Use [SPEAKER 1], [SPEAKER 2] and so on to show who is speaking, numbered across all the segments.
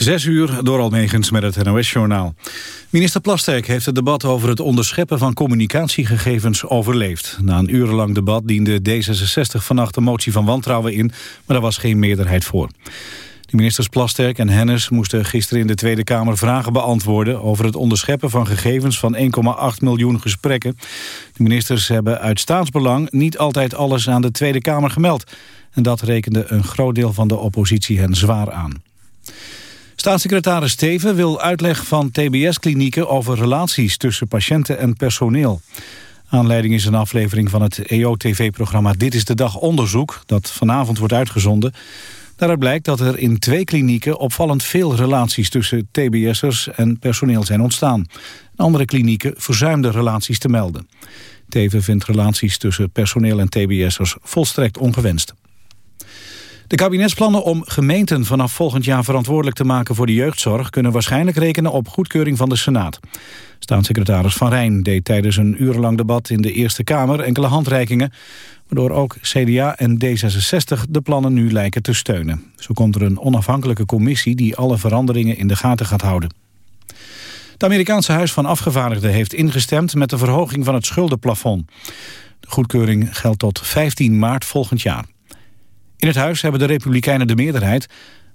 [SPEAKER 1] Zes uur door Almegens met het NOS-journaal. Minister Plasterk heeft het debat over het onderscheppen van communicatiegegevens overleefd. Na een urenlang debat diende D66 vannacht een motie van wantrouwen in, maar daar was geen meerderheid voor. De ministers Plasterk en Hennis moesten gisteren in de Tweede Kamer vragen beantwoorden over het onderscheppen van gegevens van 1,8 miljoen gesprekken. De ministers hebben uit staatsbelang niet altijd alles aan de Tweede Kamer gemeld. En dat rekende een groot deel van de oppositie hen zwaar aan. Staatssecretaris Steven wil uitleg van TBS-klinieken over relaties tussen patiënten en personeel. Aanleiding is een aflevering van het EO-tv-programma Dit is de Dag Onderzoek... dat vanavond wordt uitgezonden. Daaruit blijkt dat er in twee klinieken opvallend veel relaties... tussen TBS'ers en personeel zijn ontstaan. Andere klinieken verzuimden relaties te melden. Teven vindt relaties tussen personeel en TBS'ers volstrekt ongewenst. De kabinetsplannen om gemeenten vanaf volgend jaar verantwoordelijk te maken voor de jeugdzorg kunnen waarschijnlijk rekenen op goedkeuring van de Senaat. Staatssecretaris Van Rijn deed tijdens een urenlang debat in de Eerste Kamer enkele handreikingen, waardoor ook CDA en D66 de plannen nu lijken te steunen. Zo komt er een onafhankelijke commissie die alle veranderingen in de gaten gaat houden. Het Amerikaanse Huis van Afgevaardigden heeft ingestemd met de verhoging van het schuldenplafond. De goedkeuring geldt tot 15 maart volgend jaar. In het huis hebben de Republikeinen de meerderheid...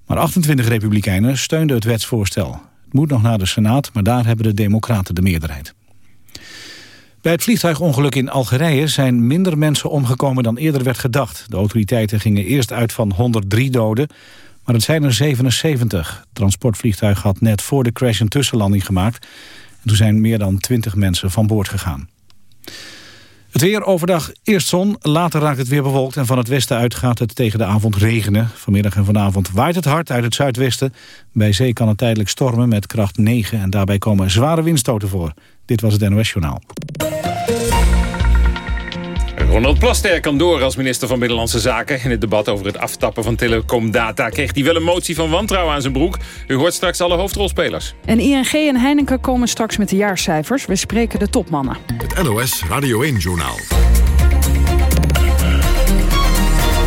[SPEAKER 1] maar 28 Republikeinen steunden het wetsvoorstel. Het moet nog naar de Senaat, maar daar hebben de Democraten de meerderheid. Bij het vliegtuigongeluk in Algerije zijn minder mensen omgekomen dan eerder werd gedacht. De autoriteiten gingen eerst uit van 103 doden, maar het zijn er 77. Het transportvliegtuig had net voor de crash een tussenlanding gemaakt. En toen zijn meer dan 20 mensen van boord gegaan. Het weer overdag eerst zon, later raakt het weer bewolkt... en van het westen uit gaat het tegen de avond regenen. Vanmiddag en vanavond waait het hard uit het zuidwesten. Bij zee kan het tijdelijk stormen met kracht 9... en daarbij komen zware windstoten voor. Dit was het NOS Journaal.
[SPEAKER 2] Ronald Plasterk kan door als minister van Binnenlandse Zaken. In het debat over het aftappen van telecomdata kreeg hij wel een motie van wantrouwen aan zijn broek. U hoort straks alle hoofdrolspelers.
[SPEAKER 3] En ING en Heineken komen straks met de jaarcijfers. We spreken de topmannen.
[SPEAKER 4] Het NOS Radio 1-journaal.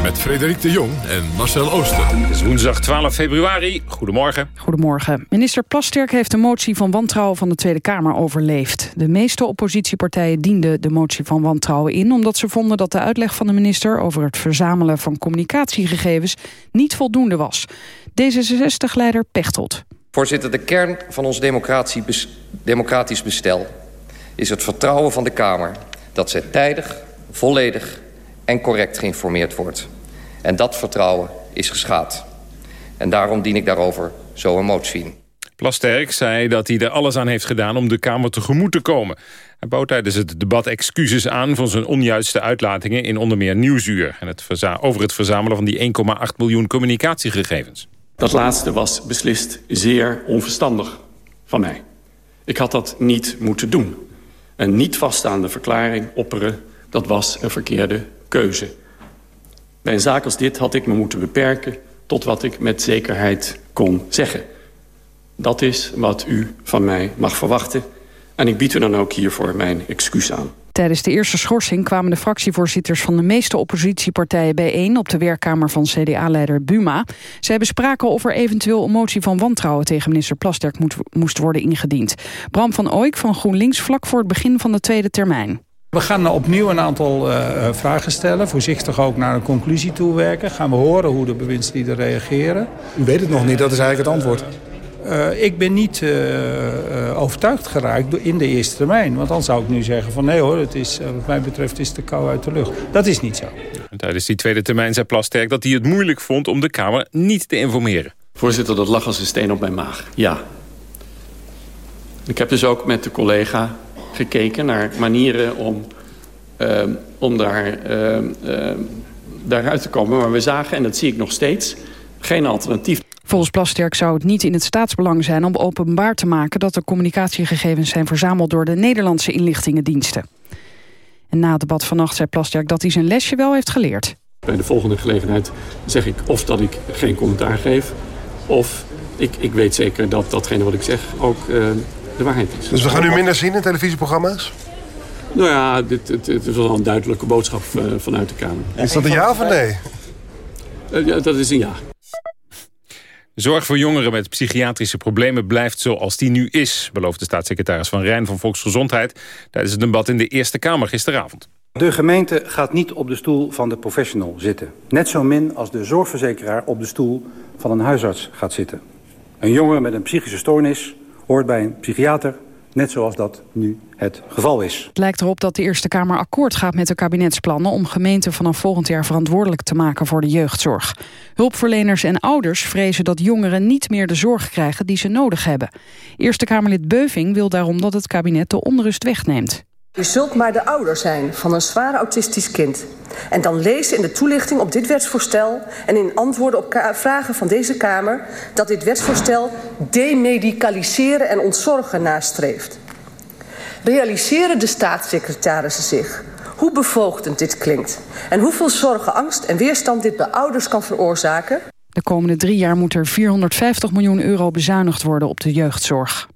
[SPEAKER 4] Met Frederik de Jong en Marcel Ooster.
[SPEAKER 2] Het is woensdag 12 februari. Goedemorgen.
[SPEAKER 3] Goedemorgen. Minister Plasterk heeft de motie van wantrouwen van de Tweede Kamer overleefd. De meeste oppositiepartijen dienden de motie van wantrouwen in... omdat ze vonden dat de uitleg van de minister over het verzamelen van communicatiegegevens niet voldoende was. D66-leider Pechtold.
[SPEAKER 5] Voorzitter, de kern van ons democratisch bestel is het vertrouwen van de Kamer... dat zij tijdig, volledig en correct geïnformeerd wordt. En dat vertrouwen is geschaad. En daarom dien ik daarover zo een motie in.
[SPEAKER 2] Plasterk zei dat hij er alles aan heeft gedaan om de Kamer tegemoet te komen. Hij bood tijdens het debat excuses aan van zijn onjuiste uitlatingen... in onder meer Nieuwsuur en het over het verzamelen van die 1,8 miljoen communicatiegegevens.
[SPEAKER 6] Dat laatste was beslist zeer onverstandig van mij. Ik had dat niet moeten doen. Een niet vaststaande verklaring opperen, dat was een verkeerde keuze. Bij een zaak als dit had ik me moeten beperken tot wat ik met zekerheid kon zeggen. Dat is wat u van mij mag verwachten. En ik bied u dan ook hiervoor mijn excuus aan.
[SPEAKER 3] Tijdens de eerste schorsing kwamen de fractievoorzitters van de meeste oppositiepartijen bijeen op de werkkamer van CDA-leider Buma. Zij bespraken of er eventueel een motie van wantrouwen tegen minister Plasterk moest worden ingediend. Bram van Ooyk van GroenLinks vlak voor het begin van de tweede termijn.
[SPEAKER 7] We gaan opnieuw een aantal uh, vragen stellen. Voorzichtig ook naar een conclusie toe werken. Gaan we horen hoe de bewindslieden reageren.
[SPEAKER 8] U weet het nog niet, dat is eigenlijk het antwoord.
[SPEAKER 7] Uh, ik ben niet uh, overtuigd geraakt in de eerste termijn. Want dan zou ik nu zeggen van nee hoor, het is, wat mij betreft is de kou uit de lucht. Dat is niet zo.
[SPEAKER 2] tijdens die tweede termijn zei Plasterk dat hij het moeilijk vond om de Kamer niet te informeren.
[SPEAKER 6] Voorzitter, dat lag als een steen op mijn maag. Ja. Ik heb dus ook met de collega gekeken naar manieren om, uh, om daar, uh, uh, daaruit te komen. Maar we zagen, en dat zie ik nog steeds, geen alternatief.
[SPEAKER 3] Volgens Plasterk zou het niet in het staatsbelang zijn om openbaar te maken... dat de communicatiegegevens zijn verzameld door de Nederlandse inlichtingendiensten. En na het debat vannacht zei Plasterk dat hij zijn lesje wel heeft geleerd.
[SPEAKER 6] Bij de volgende gelegenheid zeg ik of dat ik geen commentaar geef... of ik, ik weet zeker dat datgene wat ik zeg ook de waarheid is.
[SPEAKER 8] Dus we gaan nu minder zien in televisieprogramma's?
[SPEAKER 6] Nou ja, dit, dit, is wel een duidelijke boodschap uh, vanuit de Kamer.
[SPEAKER 8] Is dat een ja of een nee?
[SPEAKER 6] Uh, ja, dat is een ja.
[SPEAKER 2] Zorg voor jongeren met psychiatrische problemen blijft zoals die nu is... belooft de staatssecretaris Van Rijn van Volksgezondheid... tijdens het debat in de Eerste Kamer gisteravond.
[SPEAKER 9] De gemeente gaat niet op de stoel van de professional zitten. Net zo min als de zorgverzekeraar op de stoel van een huisarts gaat zitten. Een jongen met een psychische stoornis hoort bij een psychiater... net zoals dat nu het geval is.
[SPEAKER 3] Het lijkt erop dat de Eerste Kamer akkoord gaat met de kabinetsplannen... om gemeenten vanaf volgend jaar verantwoordelijk te maken voor de jeugdzorg. Hulpverleners en ouders vrezen dat jongeren niet meer de zorg krijgen die ze nodig hebben. Eerste Kamerlid Beuving wil daarom dat het kabinet de onrust wegneemt.
[SPEAKER 10] U zult maar de ouder zijn van een zwaar autistisch kind. En dan lezen in de toelichting op dit wetsvoorstel... en in antwoorden op vragen van deze Kamer... dat dit wetsvoorstel demedicaliseren en ontzorgen nastreeft. Realiseren de staatssecretarissen zich hoe bevoogdend dit klinkt... en hoeveel zorgen, angst en weerstand dit bij ouders kan veroorzaken?
[SPEAKER 3] De komende drie jaar moet er 450 miljoen euro bezuinigd worden op de jeugdzorg.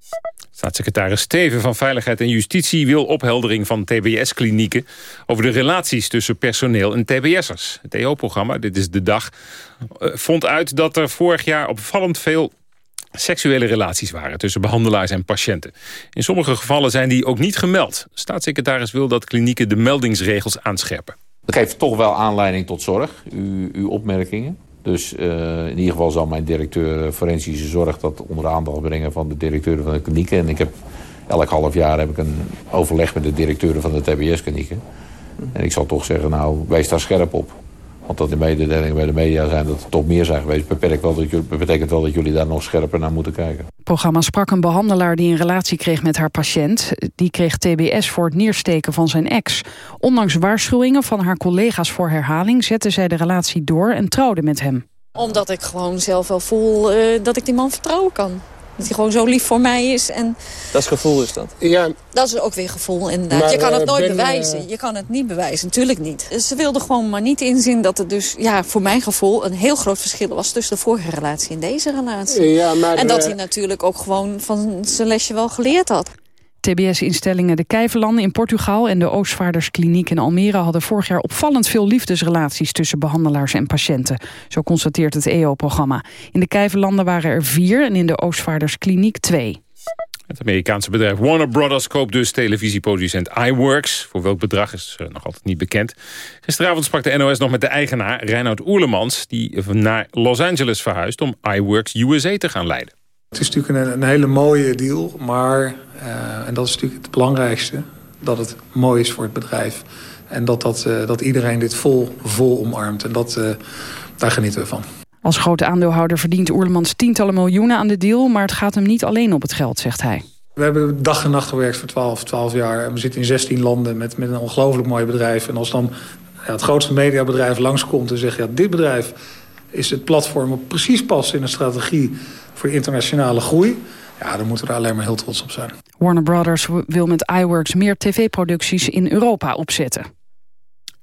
[SPEAKER 2] Staatssecretaris Steven van Veiligheid en Justitie wil opheldering van TBS-klinieken over de relaties tussen personeel en TBS'ers. Het EO-programma, dit is de dag, eh, vond uit dat er vorig jaar opvallend veel seksuele relaties waren tussen behandelaars en patiënten. In sommige gevallen zijn die ook niet gemeld. Staatssecretaris wil dat klinieken de meldingsregels aanscherpen.
[SPEAKER 11] Dat geeft toch wel aanleiding tot zorg, uw, uw opmerkingen. Dus uh, in ieder geval zal mijn directeur forensische zorg dat onder aandacht brengen van de directeuren van de klinieken. En ik heb elk half jaar heb ik een overleg met de directeuren van de TBS-klinieken. En ik zal toch zeggen, nou, wees daar scherp op. Want dat de mededelingen bij de media zijn dat er toch meer zijn geweest... betekent wel, dat jullie, betekent wel dat jullie daar nog scherper naar moeten kijken.
[SPEAKER 3] Het programma sprak een behandelaar die een relatie kreeg met haar patiënt. Die kreeg TBS voor het neersteken van zijn ex. Ondanks waarschuwingen van haar collega's voor herhaling... zette zij de relatie door en trouwde met hem.
[SPEAKER 12] Omdat ik gewoon zelf wel voel uh, dat ik die man vertrouwen kan. Dat hij gewoon zo lief voor mij is. En
[SPEAKER 13] dat is gevoel is dat?
[SPEAKER 12] Ja. Dat is ook weer gevoel inderdaad. Maar, je kan het uh, nooit ben, bewijzen. Je kan het niet bewijzen, natuurlijk niet. Ze wilde gewoon maar niet inzien dat er dus ja, voor mijn gevoel... een heel groot verschil was tussen de vorige relatie en deze relatie.
[SPEAKER 13] Ja, maar,
[SPEAKER 12] en dat hij natuurlijk ook gewoon van zijn lesje wel geleerd had.
[SPEAKER 3] TBS-instellingen De Kijverlanden in Portugal en de Oostvaarderskliniek in Almere hadden vorig jaar opvallend veel liefdesrelaties tussen behandelaars en patiënten. Zo constateert het EO-programma. In de Kijverlanden waren er vier en in de Oostvaarderskliniek twee.
[SPEAKER 2] Het Amerikaanse bedrijf Warner Brothers koopt dus televisieproducent iWorks. Voor welk bedrag is uh, nog altijd niet bekend. Gisteravond sprak de NOS nog met de eigenaar Reinoud Oerlemans... die naar Los Angeles verhuist om iWorks USA te gaan leiden.
[SPEAKER 14] Het is natuurlijk een, een hele mooie deal, maar, uh, en dat is natuurlijk het belangrijkste... dat het mooi is voor het bedrijf. En dat, dat, uh, dat iedereen dit vol, vol omarmt. En dat, uh, daar genieten we van.
[SPEAKER 3] Als grote aandeelhouder verdient Oerlemans tientallen miljoenen aan de deal... maar het gaat hem niet alleen op het geld, zegt hij.
[SPEAKER 14] We hebben dag en nacht gewerkt voor 12, 12 jaar. En we zitten in 16 landen met, met een ongelooflijk mooi bedrijf. En als dan ja, het grootste mediabedrijf langskomt en zegt... ja, dit bedrijf is het platform wat precies past in een strategie voor internationale groei... ja, dan moeten we er alleen maar heel trots op zijn.
[SPEAKER 3] Warner Brothers wil met iWorks meer tv-producties in Europa opzetten.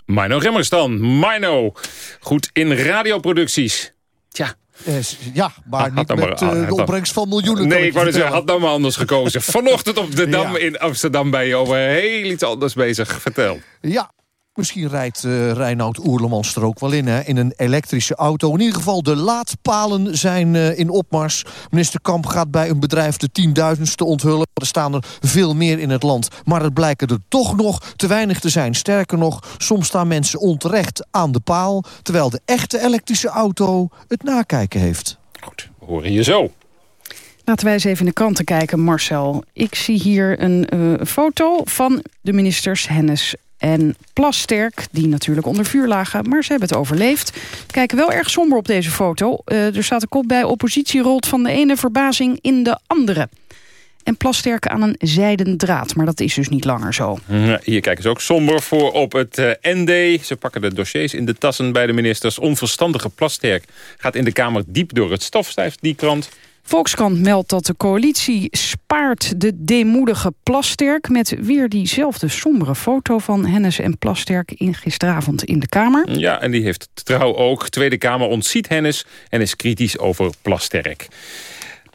[SPEAKER 2] Mino Remmers dan. Mino, goed in radioproducties. Tja,
[SPEAKER 15] uh, ja, maar niet met maar, uh, de opbrengst van miljoenen.
[SPEAKER 2] Nee, ik wou zeggen, had nou maar anders gekozen. Vanochtend op de Dam ja. in Amsterdam ben je over heel iets anders bezig. Vertel.
[SPEAKER 15] Ja, Misschien rijdt uh, Reinoud Oerlemans er ook wel in, hè, in een elektrische auto. In ieder geval, de laadpalen zijn uh, in opmars. Minister Kamp gaat bij een bedrijf de tienduizendste onthullen. Er staan er veel meer in het land. Maar het blijken er toch nog te weinig te zijn. Sterker nog, soms staan mensen onterecht aan de paal... terwijl de echte elektrische auto het nakijken heeft.
[SPEAKER 2] Goed, we horen je zo.
[SPEAKER 3] Laten wij eens even in de kranten kijken, Marcel. Ik zie hier een uh, foto van de ministers Hennis en Plasterk, die natuurlijk onder vuur lagen, maar ze hebben het overleefd. Kijken wel erg somber op deze foto. Uh, er staat een kop bij, oppositie rolt van de ene verbazing in de andere. En Plasterk aan een zijden draad, maar dat is dus niet langer zo.
[SPEAKER 2] Hier kijken ze ook somber voor op het uh, ND. Ze pakken de dossiers in de tassen bij de ministers. Onverstandige Plasterk gaat in de Kamer diep door het stof, schrijft die krant.
[SPEAKER 3] Volkskrant meldt dat de coalitie spaart de deemoedige Plasterk... met weer diezelfde sombere foto van Hennis en Plasterk in gisteravond in de Kamer.
[SPEAKER 2] Ja, en die heeft trouw ook. Tweede Kamer ontziet Hennis en is kritisch over Plasterk.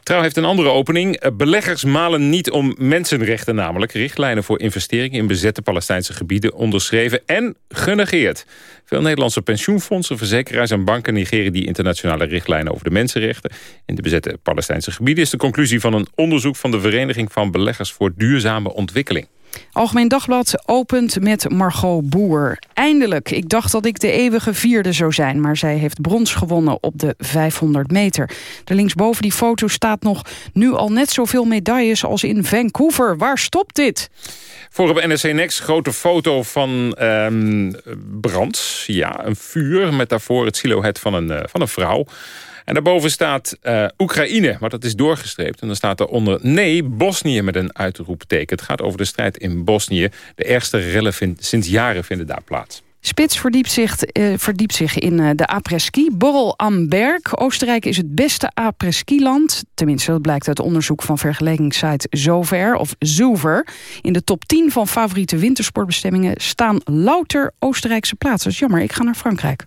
[SPEAKER 2] Trouw heeft een andere opening. Eh, beleggers malen niet om mensenrechten namelijk. Richtlijnen voor investeringen in bezette Palestijnse gebieden onderschreven en genegeerd. Veel Nederlandse pensioenfondsen, verzekeraars en banken negeren die internationale richtlijnen over de mensenrechten. In de bezette Palestijnse gebieden is de conclusie van een onderzoek van de Vereniging van Beleggers voor Duurzame Ontwikkeling.
[SPEAKER 3] Algemeen Dagblad opent met Margot Boer. Eindelijk, ik dacht dat ik de eeuwige vierde zou zijn... maar zij heeft brons gewonnen op de 500 meter. Er linksboven die foto staat nog nu al net zoveel medailles... als in Vancouver. Waar stopt dit?
[SPEAKER 2] Voor op NRC Next grote foto van um, brand. Ja, een vuur met daarvoor het silhouet van een, uh, van een vrouw. En daarboven staat uh, Oekraïne, maar dat is doorgestreept. En dan staat er onder nee, Bosnië met een uitroepteken. Het gaat over de strijd in Bosnië. De ergste rellen sinds jaren vinden daar plaats.
[SPEAKER 3] Spits verdiept zich, uh, verdiept zich in uh, de après-ski. Borrel am Berg. Oostenrijk is het beste après-ski-land. Tenminste, dat blijkt uit onderzoek van vergelijkingssite Zover of Zover. In de top 10 van favoriete wintersportbestemmingen staan louter Oostenrijkse plaatsen. Jammer, ik ga naar Frankrijk.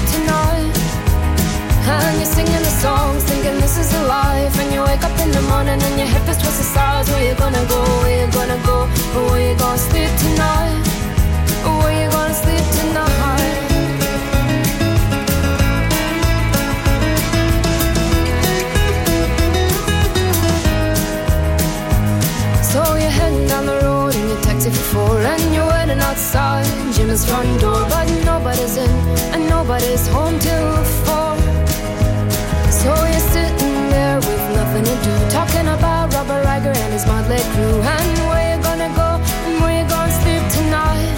[SPEAKER 13] and you're singing the songs, thinking this is a life. And you wake up in the morning and your hip is twisted sides. Where you gonna go? Where you gonna go? Or where you gonna sleep tonight? Where you gonna sleep tonight? So you're heading down the road in your taxi for four, and you're waiting outside Jim's front door, but nobody's in and nobody's home till four. Nothing to do, talking about Robert Riger and his motley crew, and where you gonna go and where you gonna sleep tonight.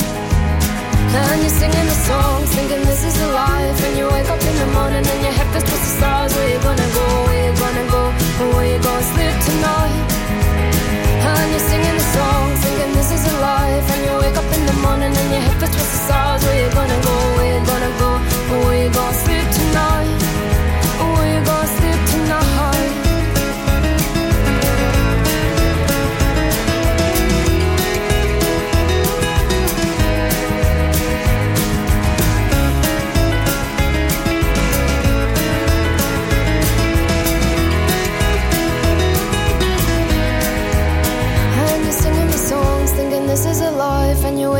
[SPEAKER 13] And you're singing the songs, thinking this is a life, and you wake up in the morning and your head feels twisted stars. Where you gonna go? Where you gonna go? And where you gonna sleep tonight? And you're singing the songs, thinking this is a life, and you wake up in the morning and your head feels twisted stars. Where you gonna go? Where you gonna go? And where you gonna sleep tonight? Where you gonna sleep tonight?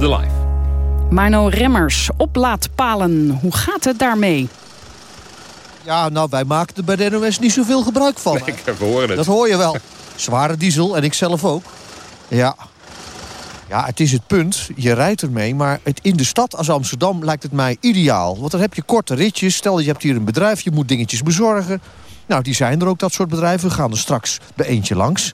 [SPEAKER 13] The Life.
[SPEAKER 3] Marno Remmers, oplaadpalen. Hoe gaat het daarmee?
[SPEAKER 15] Ja, nou, wij maken er bij de NOS niet zoveel gebruik van. hè.
[SPEAKER 2] Ik hoor het.
[SPEAKER 15] Dat hoor je wel. Zware diesel en ik zelf ook. Ja. Ja, het is het punt. Je rijdt ermee, maar het, in de stad als Amsterdam lijkt het mij ideaal. Want dan heb je korte ritjes. Stel, je hebt hier een bedrijf, je moet dingetjes bezorgen. Nou, die zijn er ook, dat soort bedrijven. We gaan er straks bij eentje langs.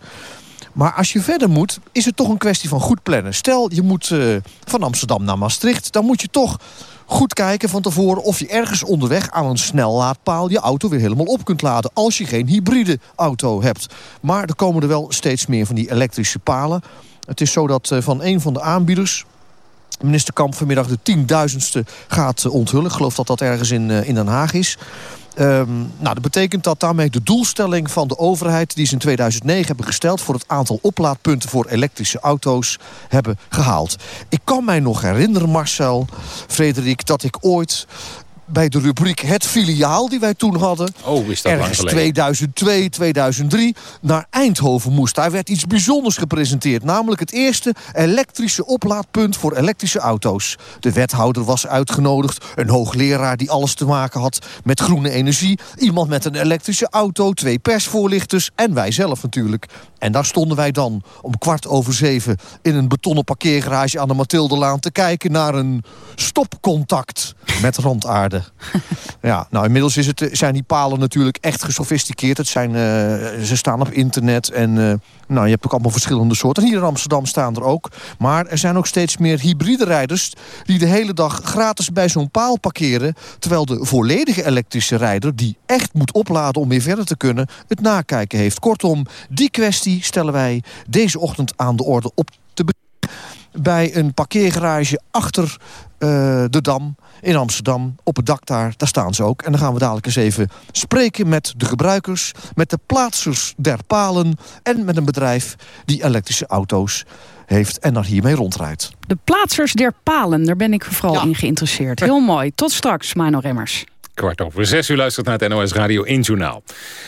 [SPEAKER 15] Maar als je verder moet, is het toch een kwestie van goed plannen. Stel, je moet eh, van Amsterdam naar Maastricht. Dan moet je toch goed kijken van tevoren... of je ergens onderweg aan een snellaadpaal... je auto weer helemaal op kunt laden... als je geen hybride auto hebt. Maar er komen er wel steeds meer van die elektrische palen. Het is zo dat eh, van een van de aanbieders... Minister Kamp vanmiddag de tienduizendste gaat onthullen. Ik geloof dat dat ergens in, eh, in Den Haag is. Ehm, nou, dat betekent dat daarmee de doelstelling van de overheid... die ze in 2009 hebben gesteld... voor het aantal oplaadpunten voor elektrische auto's hebben gehaald. Ik kan mij nog herinneren, Marcel, Frederik... dat ik ooit bij de rubriek Het Filiaal die wij toen hadden...
[SPEAKER 2] Oh, is dat lang
[SPEAKER 15] ergens
[SPEAKER 2] geleden.
[SPEAKER 15] 2002, 2003 naar Eindhoven moest. Daar werd iets bijzonders gepresenteerd. Namelijk het eerste elektrische oplaadpunt voor elektrische auto's. De wethouder was uitgenodigd. Een hoogleraar die alles te maken had met groene energie. Iemand met een elektrische auto. Twee persvoorlichters. En wij zelf natuurlijk. En daar stonden wij dan om kwart over zeven... in een betonnen parkeergarage aan de Mathildelaan... te kijken naar een stopcontact met randaarde. ja, nou inmiddels is het, zijn die palen natuurlijk echt gesofisticeerd. Het zijn, eh, ze staan op internet en eh, nou, je hebt ook allemaal verschillende soorten. Hier in Amsterdam staan er ook. Maar er zijn ook steeds meer hybride rijders... die de hele dag gratis bij zo'n paal parkeren... terwijl de volledige elektrische rijder... die echt moet opladen om weer verder te kunnen... het nakijken heeft. Kortom, die kwestie stellen wij deze ochtend aan de orde op te bij een parkeergarage achter uh, de Dam in Amsterdam. Op het dak daar, daar staan ze ook. En dan gaan we dadelijk eens even spreken met de gebruikers... met de plaatsers der palen en met een bedrijf die elektrische auto's heeft en daar hiermee rondrijdt.
[SPEAKER 3] De plaatsers der palen, daar ben ik vooral in geïnteresseerd. Heel mooi. Tot straks, Mino Remmers.
[SPEAKER 2] Kwart over zes u luistert naar het NOS Radio 1 Journaal.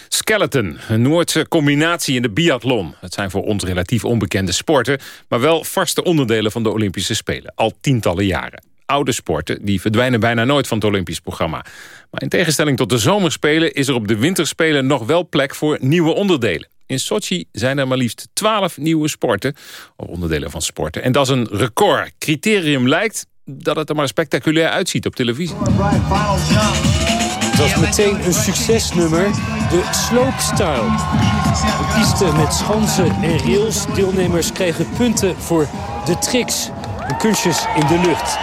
[SPEAKER 2] Skeleton, een Noordse combinatie in de biathlon. Het zijn voor ons relatief onbekende sporten... maar wel vaste onderdelen van de Olympische Spelen. Al tientallen jaren. Oude sporten die verdwijnen bijna nooit van het Olympisch programma. Maar in tegenstelling tot de zomerspelen... is er op de winterspelen nog wel plek voor nieuwe onderdelen. In Sochi zijn er maar liefst twaalf nieuwe sporten, of onderdelen van sporten. En dat is een record. Criterium lijkt dat het er maar spectaculair uitziet op televisie.
[SPEAKER 16] Het was meteen een succesnummer, de slopestyle. Een piste met schansen en rails. Deelnemers kregen punten voor de tricks en kunstjes in de lucht.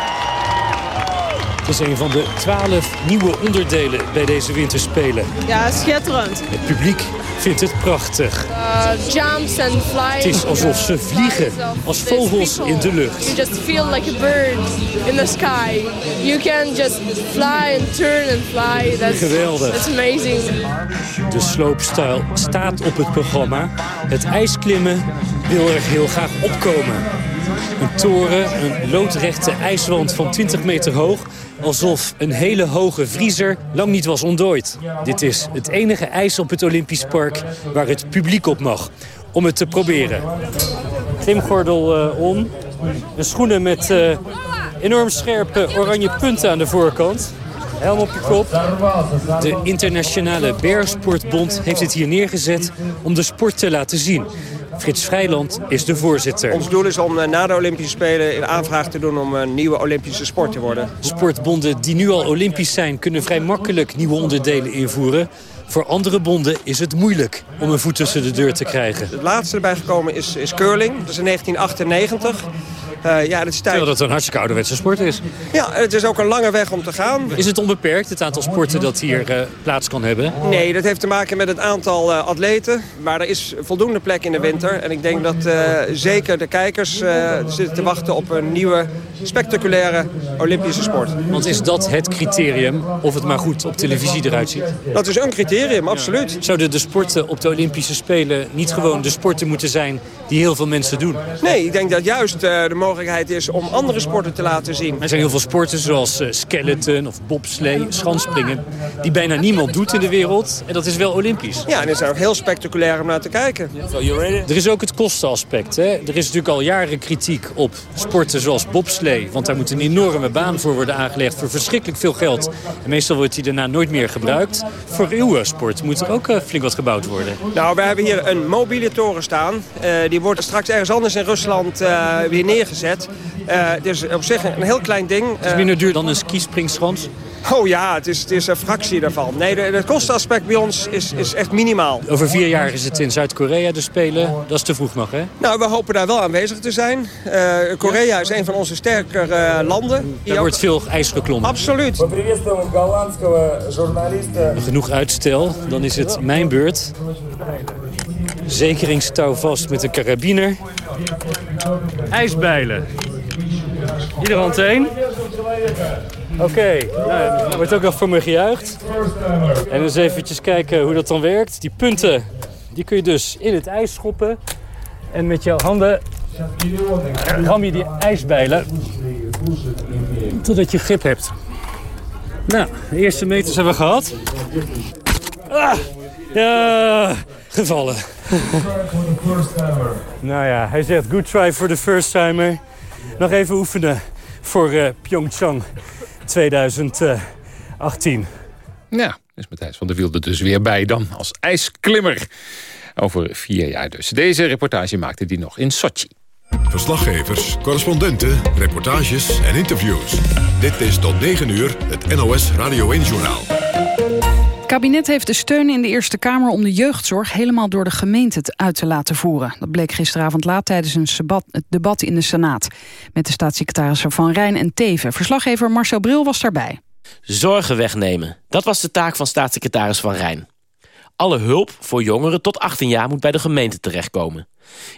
[SPEAKER 16] Het is een van de twaalf nieuwe onderdelen bij deze winterspelen.
[SPEAKER 17] Ja, schitterend.
[SPEAKER 16] Het publiek vindt het prachtig.
[SPEAKER 17] Uh, jumps and flying.
[SPEAKER 16] Het is alsof ze vliegen als vogels in de lucht.
[SPEAKER 17] You just feel like a bird in the sky. You can just fly and turn and fly. That's,
[SPEAKER 16] Geweldig.
[SPEAKER 17] That's amazing.
[SPEAKER 16] De slopestyle staat op het programma. Het ijsklimmen wil er heel graag opkomen. Een toren, een loodrechte ijswand van 20 meter hoog... alsof een hele hoge vriezer lang niet was ontdooid. Dit is het enige ijs op het Olympisch Park waar het publiek op mag. Om het te proberen. Klimgordel uh, om. En schoenen met uh, enorm scherpe oranje punten aan de voorkant. Helm op je kop. De Internationale Bergsportbond heeft het hier neergezet om de sport te laten zien. Frits Vrijland is de voorzitter.
[SPEAKER 18] Ons doel is om na de Olympische Spelen een aanvraag te doen om een nieuwe Olympische sport te worden.
[SPEAKER 16] Sportbonden die nu al Olympisch zijn kunnen vrij makkelijk nieuwe onderdelen invoeren. Voor andere bonden is het moeilijk om een voet tussen de deur te krijgen.
[SPEAKER 18] Het laatste erbij gekomen is, is curling. Dat is in 1998. Uh, ja, dat is tijd...
[SPEAKER 16] Dat een hartstikke ouderwetse sport is.
[SPEAKER 18] Ja, het is ook een lange weg om te gaan.
[SPEAKER 16] Is het onbeperkt, het aantal sporten dat hier uh, plaats kan hebben?
[SPEAKER 18] Nee, dat heeft te maken met het aantal uh, atleten. Maar er is voldoende plek in de winter. En ik denk dat zeker de kijkers zitten te wachten op een nieuwe, spectaculaire Olympische sport.
[SPEAKER 16] Want is dat het criterium of het maar goed op televisie eruit ziet?
[SPEAKER 18] Dat is een criterium, absoluut.
[SPEAKER 16] Zouden de sporten op de Olympische Spelen niet gewoon de sporten moeten zijn die heel veel mensen doen?
[SPEAKER 18] Nee, ik denk dat juist de mogelijkheid is om andere sporten te laten zien.
[SPEAKER 16] Er zijn heel veel sporten zoals uh, skeleton of bobslee, schansspringen... die bijna niemand doet in de wereld. En dat is wel olympisch.
[SPEAKER 18] Ja, en is ook heel spectaculair om naar te kijken.
[SPEAKER 16] Er is ook het kostenaspect. Hè? Er is natuurlijk al jaren kritiek op sporten zoals bobslee. Want daar moet een enorme baan voor worden aangelegd voor verschrikkelijk veel geld. En meestal wordt die daarna nooit meer gebruikt. Voor uw sport moet er ook uh, flink wat gebouwd worden.
[SPEAKER 18] Nou, we hebben hier een mobiele toren staan. Uh, die wordt straks ergens anders in Rusland weer neergezet. Het is op zich een heel klein ding.
[SPEAKER 16] Het is minder duur dan een skispringschans?
[SPEAKER 18] Oh ja, het is, het is een fractie daarvan. Nee, het kostenaspect bij ons is, is echt minimaal.
[SPEAKER 16] Over vier jaar is het in Zuid-Korea de Spelen. Dat is te vroeg nog, hè?
[SPEAKER 18] Nou, we hopen daar wel aanwezig te zijn. Uh, Korea is een van onze sterkere uh, landen.
[SPEAKER 16] Er wordt veel ijs geklommen.
[SPEAKER 18] Absoluut.
[SPEAKER 16] Genoeg uitstel, dan is het mijn beurt. Zekeringstouw vast met een karabiner. IJsbijlen. Ieder hand één. Oké, nou, er wordt ook nog voor me gejuicht. En eens eventjes kijken hoe dat dan werkt. Die punten, die kun je dus in het ijs schoppen. En met jouw handen ram je die ijsbijlen totdat je grip hebt. Nou, de eerste meters hebben we gehad. Ah, ja, gevallen. nou ja, hij zegt good try for the first timer. Nog even oefenen voor uh, Pyeongchang 2018.
[SPEAKER 2] Ja, is Matthijs van der Wiel er dus weer bij dan als ijsklimmer. Over vier jaar dus. Deze reportage maakte hij nog in Sochi.
[SPEAKER 4] Verslaggevers, correspondenten, reportages en interviews. Dit is tot 9 uur het NOS Radio 1-journaal.
[SPEAKER 3] Het kabinet heeft de steun in de Eerste Kamer om de jeugdzorg helemaal door de gemeente uit te laten voeren. Dat bleek gisteravond laat tijdens een debat in de Senaat. Met de staatssecretarissen Van Rijn en Teven. Verslaggever Marcel Bril was daarbij.
[SPEAKER 19] Zorgen wegnemen. Dat was de taak van staatssecretaris Van Rijn. Alle hulp voor jongeren tot 18 jaar moet bij de gemeente terechtkomen.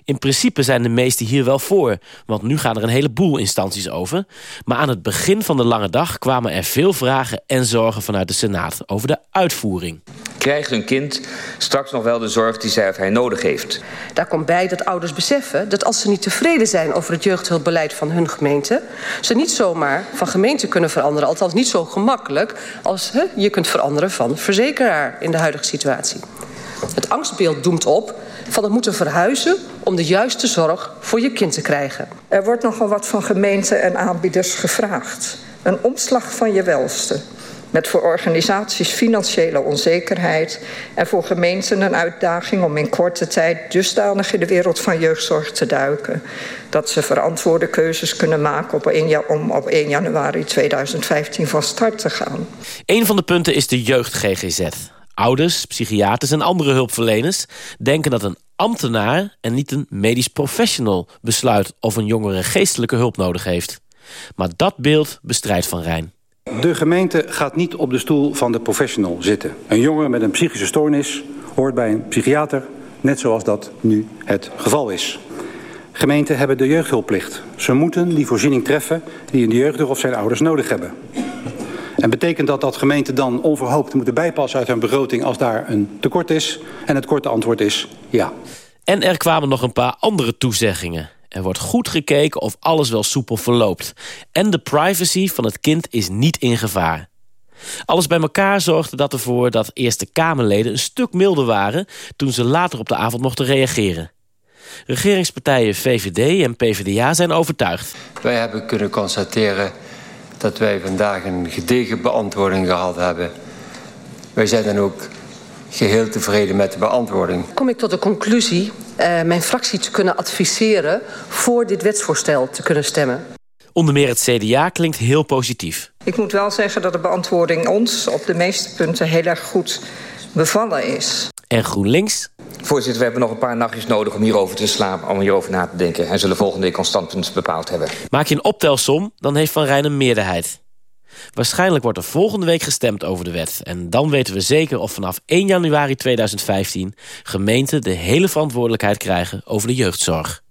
[SPEAKER 19] In principe zijn de meesten hier wel voor, want nu gaan er een heleboel instanties over. Maar aan het begin van de lange dag kwamen er veel vragen en zorgen vanuit de Senaat over de uitvoering.
[SPEAKER 20] Krijgt een kind straks nog wel de zorg die zij of hij nodig heeft?
[SPEAKER 10] Daar komt bij dat ouders beseffen dat als ze niet tevreden zijn over het jeugdhulpbeleid van hun gemeente, ze niet zomaar van gemeente kunnen veranderen. Althans niet zo gemakkelijk als he, je kunt veranderen van verzekeraar in de huidige situatie. Het angstbeeld doemt op van het moeten verhuizen om de juiste zorg voor je kind te krijgen.
[SPEAKER 21] Er wordt nogal wat van gemeenten en aanbieders gevraagd. Een omslag van je welste. Met voor organisaties financiële onzekerheid en voor gemeenten een uitdaging om in korte tijd dusdanig in de wereld van jeugdzorg te duiken. Dat ze verantwoorde keuzes kunnen maken op 1, om op 1 januari 2015 van start te gaan.
[SPEAKER 19] Een van de punten is de jeugd-GGZ. Ouders, psychiaters en andere hulpverleners denken dat een ambtenaar en niet een medisch professional besluit of een jongere geestelijke hulp nodig heeft. Maar dat beeld bestrijdt Van Rijn.
[SPEAKER 9] De gemeente gaat niet op de stoel van de professional zitten. Een jongen met een psychische stoornis hoort bij een psychiater, net zoals dat nu het geval is. Gemeenten hebben de jeugdhulpplicht. Ze moeten die voorziening treffen die een jeugdig of zijn ouders nodig hebben. En betekent dat dat gemeenten dan onverhoopt moeten bijpassen uit hun begroting als daar een tekort is? En het korte antwoord is ja.
[SPEAKER 19] En er kwamen nog een paar andere toezeggingen. Er wordt goed gekeken of alles wel soepel verloopt. En de privacy van het kind is niet in gevaar. Alles bij elkaar zorgde dat ervoor dat Eerste Kamerleden een stuk milder waren... toen ze later op de avond mochten reageren. Regeringspartijen VVD en PvdA zijn overtuigd.
[SPEAKER 22] Wij hebben kunnen constateren dat wij vandaag een gedegen beantwoording gehad hebben. Wij zijn dan ook geheel tevreden met de beantwoording.
[SPEAKER 10] Kom ik tot de conclusie uh, mijn fractie te kunnen adviseren... voor dit wetsvoorstel te kunnen stemmen.
[SPEAKER 19] Onder meer het CDA klinkt heel positief.
[SPEAKER 21] Ik moet wel zeggen dat de beantwoording ons op de meeste punten heel erg goed bevallen is.
[SPEAKER 19] En GroenLinks?
[SPEAKER 20] Voorzitter, we hebben nog een paar nachtjes nodig om hierover te slapen, om hierover na te denken. En zullen volgende week ons standpunt bepaald hebben.
[SPEAKER 19] Maak je een optelsom, dan heeft Van Rijn een meerderheid. Waarschijnlijk wordt er volgende week gestemd over de wet. En dan weten we zeker of vanaf 1 januari 2015... gemeenten de hele verantwoordelijkheid krijgen over de jeugdzorg.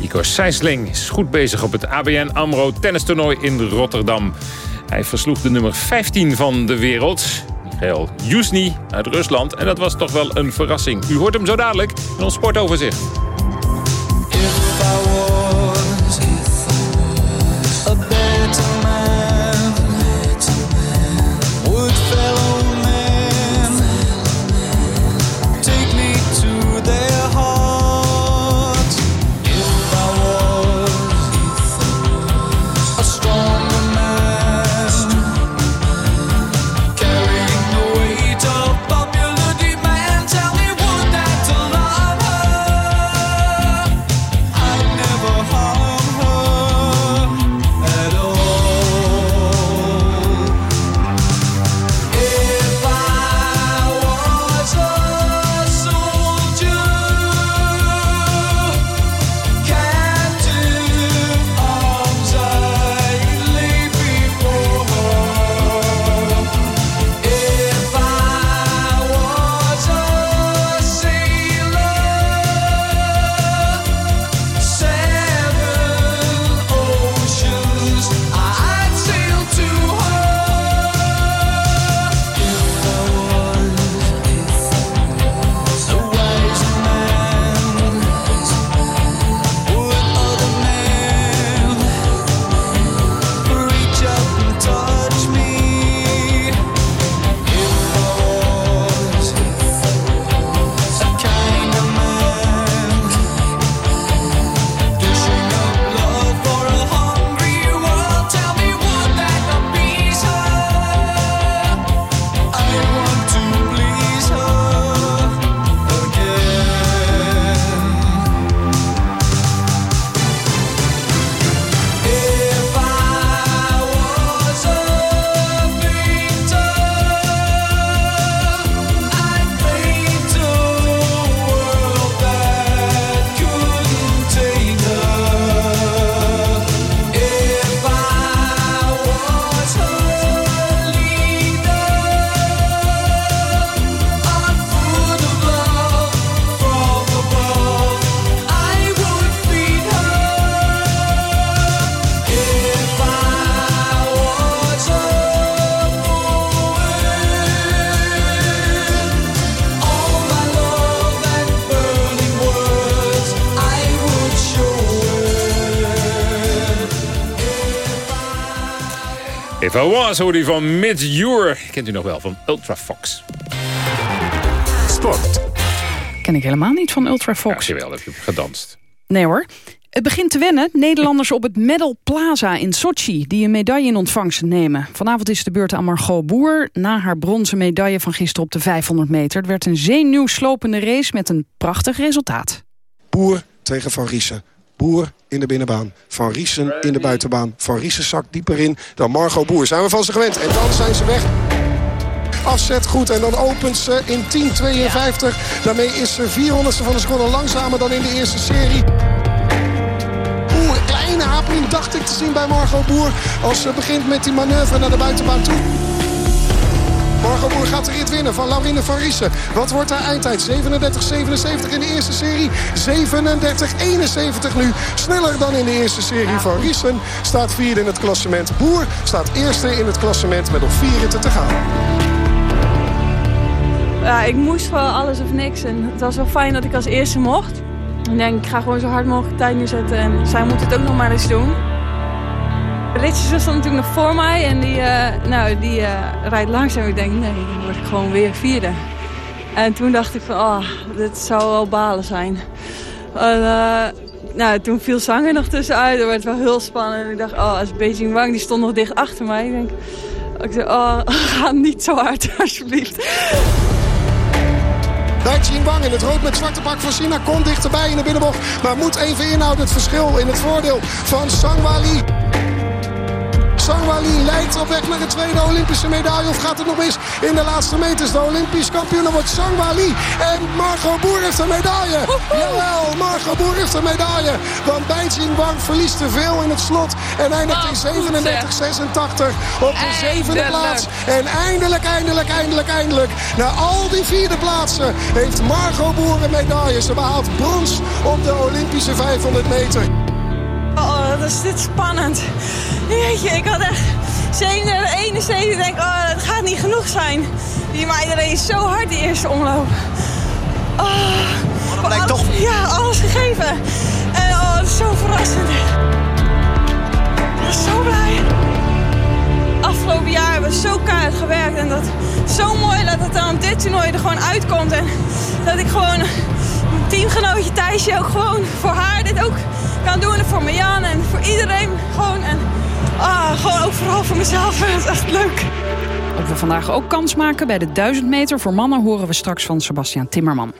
[SPEAKER 2] Igor Sijsling is goed bezig op het ABN AMRO tennistoernooi in Rotterdam. Hij versloeg de nummer 15 van de wereld. Michael Jusny uit Rusland. En dat was toch wel een verrassing. U hoort hem zo dadelijk in ons sportoverzicht. I Was hoorde u van Mid. Kent u nog wel van Ultra Fox.
[SPEAKER 8] Sport.
[SPEAKER 3] Ken ik helemaal niet van Ultra Fox.
[SPEAKER 2] Ja, jawel, heb je gedanst.
[SPEAKER 3] Nee hoor. Het begint te wennen. Nederlanders op het Medal Plaza in Sochi... die een medaille in ontvangst nemen. Vanavond is de beurt aan Margot Boer... na haar bronzen medaille van gisteren op de 500 meter. Het werd een zenuwslopende race met een prachtig resultaat.
[SPEAKER 8] Boer tegen Van Riesen. Boer in de binnenbaan. Van Riesen in de buitenbaan. Van Riesen zakt dieper in dan Margot Boer. Zijn we van ze gewend. En dan zijn ze weg. Afzet goed en dan opent ze in 10.52. Daarmee is ze 400ste van de seconde langzamer dan in de eerste serie. Kleine hapening dacht ik te zien bij Margot Boer. Als ze begint met die manoeuvre naar de buitenbaan toe. Margot Boer gaat de rit winnen van Laurine van Riesen. Wat wordt haar eindtijd? 37-77 in de eerste serie. 37-71 nu. Sneller dan in de eerste serie. Van Riesen staat vierde in het klassement. Boer staat eerste in het klassement met nog vier ritten te gaan.
[SPEAKER 23] Ja, ik moest voor alles of niks. En het was wel fijn dat ik als eerste mocht. Ik denk, ik ga gewoon zo hard mogelijk tijd neerzetten. En zij moet het ook nog maar eens doen. Ritjes stond natuurlijk nog voor mij en die, eh, nou, die eh, rijdt langzaam. Ik denk, nee, dan word ik gewoon weer vierde. En toen dacht ik van, oh, dit zou wel balen zijn. En, eh, nou, toen viel Zanger nog tussenuit. Dat werd wel heel spannend. En ik dacht, oh, als Beijing Wang, die stond nog dicht achter mij. Ik denk, ik zei, oh, ga niet zo hard, alsjeblieft.
[SPEAKER 8] Dai Wang in het rood met zwarte pak van China komt dichterbij in de binnenbocht. Maar moet even inhouden het verschil in het voordeel van Sangwali. Sangwali lijkt op weg naar een tweede Olympische medaille. Of gaat het nog mis in de laatste meters? De Olympisch kampioen wordt Sangwali. En Margot Boer heeft een medaille. Jawel, Margot Boer heeft een medaille. Want Beijing Wang verliest te veel in het slot. En eindigt in 37-86 op de zevende plaats. En eindelijk, eindelijk, eindelijk, eindelijk. Na al die vierde plaatsen heeft Margot Boer een medaille. Ze behaalt brons op de Olympische 500 meter.
[SPEAKER 23] Oh, wat is dit spannend. Jeetje, ik had echt 37, 71. Ik denk, oh, dat gaat niet genoeg zijn. Die meiden reden zo hard die eerste omloop. Oh,
[SPEAKER 8] dat lijkt toch...
[SPEAKER 23] Ja, alles gegeven. En oh, dat is zo verrassend. Ik ben zo blij. Afgelopen jaar hebben we zo keihard gewerkt. En dat is zo mooi dat het dan dit toernooi er gewoon uitkomt. En dat ik gewoon teamgenootje Thijsje ook gewoon voor haar dit ook kan doen. En voor Marjan en voor iedereen gewoon. En ah, gewoon ook vooral voor mezelf. Dat is echt leuk.
[SPEAKER 3] Of we vandaag ook kans maken bij de 1000 meter voor mannen... horen we straks van Sebastian Timmerman.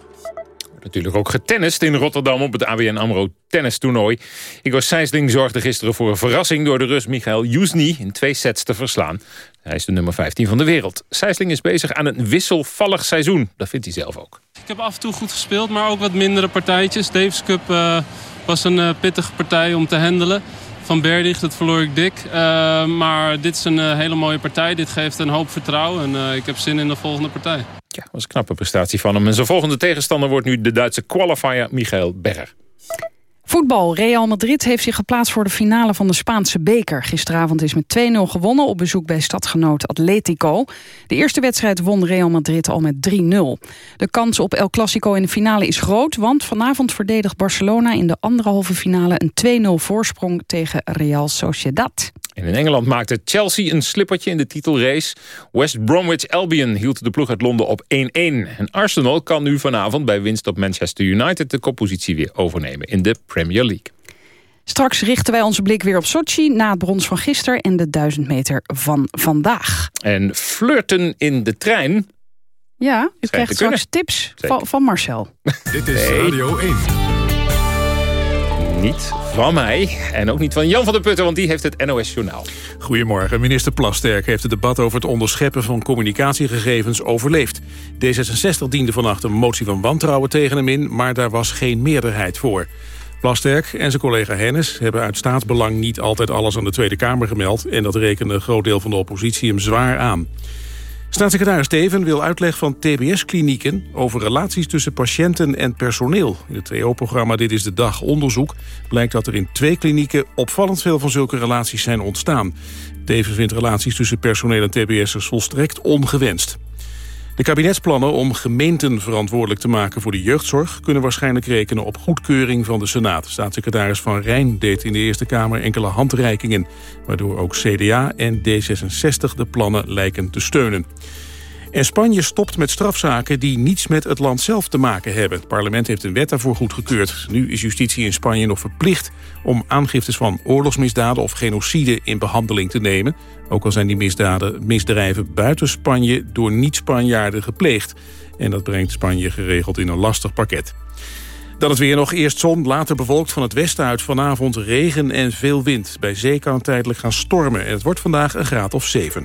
[SPEAKER 2] Natuurlijk ook getennist in Rotterdam op het ABN AMRO tennistoernooi. Igor Sijsling zorgde gisteren voor een verrassing... door de Rus Michael Jusny in twee sets te verslaan. Hij is de nummer 15 van de wereld. Sijsling is bezig aan een wisselvallig seizoen. Dat vindt hij zelf ook.
[SPEAKER 24] Ik heb af en toe goed gespeeld, maar ook wat mindere partijtjes. Davis Cup uh, was een uh, pittige partij om te handelen. Van Berdig, dat verloor ik dik. Uh, maar dit is een hele mooie partij. Dit geeft een hoop vertrouwen en ik heb zin in de volgende partij.
[SPEAKER 2] Ja, dat was een knappe prestatie van hem. En zijn volgende tegenstander wordt nu de Duitse qualifier Michael Berger.
[SPEAKER 3] Voetbal. Real Madrid heeft zich geplaatst voor de finale van de Spaanse beker. Gisteravond is met 2-0 gewonnen op bezoek bij stadgenoot Atletico. De eerste wedstrijd won Real Madrid al met 3-0. De kans op El Clasico in de finale is groot... want vanavond verdedigt Barcelona in de anderhalve finale... een 2-0 voorsprong tegen Real Sociedad.
[SPEAKER 2] En in Engeland maakte Chelsea een slippertje in de titelrace. West Bromwich Albion hield de ploeg uit Londen op 1-1. En Arsenal kan nu vanavond bij winst op Manchester United... de koppositie weer overnemen in de Premier League.
[SPEAKER 3] Straks richten wij onze blik weer op Sochi... na het brons van gisteren en de 1000 meter van vandaag.
[SPEAKER 2] En flirten in de trein...
[SPEAKER 3] Ja, u krijgt straks tips van, van, Marcel.
[SPEAKER 4] Dit is Radio 1
[SPEAKER 2] niet van mij en ook niet van Jan van der Putten... want die heeft het NOS Journaal.
[SPEAKER 25] Goedemorgen. Minister Plasterk heeft het debat over het onderscheppen van communicatiegegevens overleefd. D66 diende vannacht een motie van wantrouwen tegen hem in... maar daar was geen meerderheid voor. Plasterk en zijn collega Hennis hebben uit staatsbelang niet altijd alles aan de Tweede Kamer gemeld... en dat rekende een groot deel van de oppositie hem zwaar aan. Staatssecretaris Steven wil uitleg van TBS-klinieken... over relaties tussen patiënten en personeel. In het TO-programma Dit is de Dag onderzoek... blijkt dat er in twee klinieken opvallend veel van zulke relaties zijn ontstaan. Teven vindt relaties tussen personeel en TBS'ers volstrekt ongewenst. De kabinetsplannen om gemeenten verantwoordelijk te maken voor de jeugdzorg... kunnen waarschijnlijk rekenen op goedkeuring van de Senaat. Staatssecretaris Van Rijn deed in de Eerste Kamer enkele handreikingen... waardoor ook CDA en D66 de plannen lijken te steunen. En Spanje stopt met strafzaken die niets met het land zelf te maken hebben. Het parlement heeft een wet daarvoor goedgekeurd. Nu is justitie in Spanje nog verplicht om aangiftes van oorlogsmisdaden of genocide in behandeling te nemen. Ook al zijn die misdaden, misdrijven buiten Spanje door niet-Spanjaarden gepleegd. En dat brengt Spanje geregeld in een lastig pakket. Dan het weer nog. Eerst zon, later bewolkt van het westen uit. Vanavond regen en veel wind. Bij zee kan het tijdelijk gaan stormen. En het wordt vandaag een graad of 7.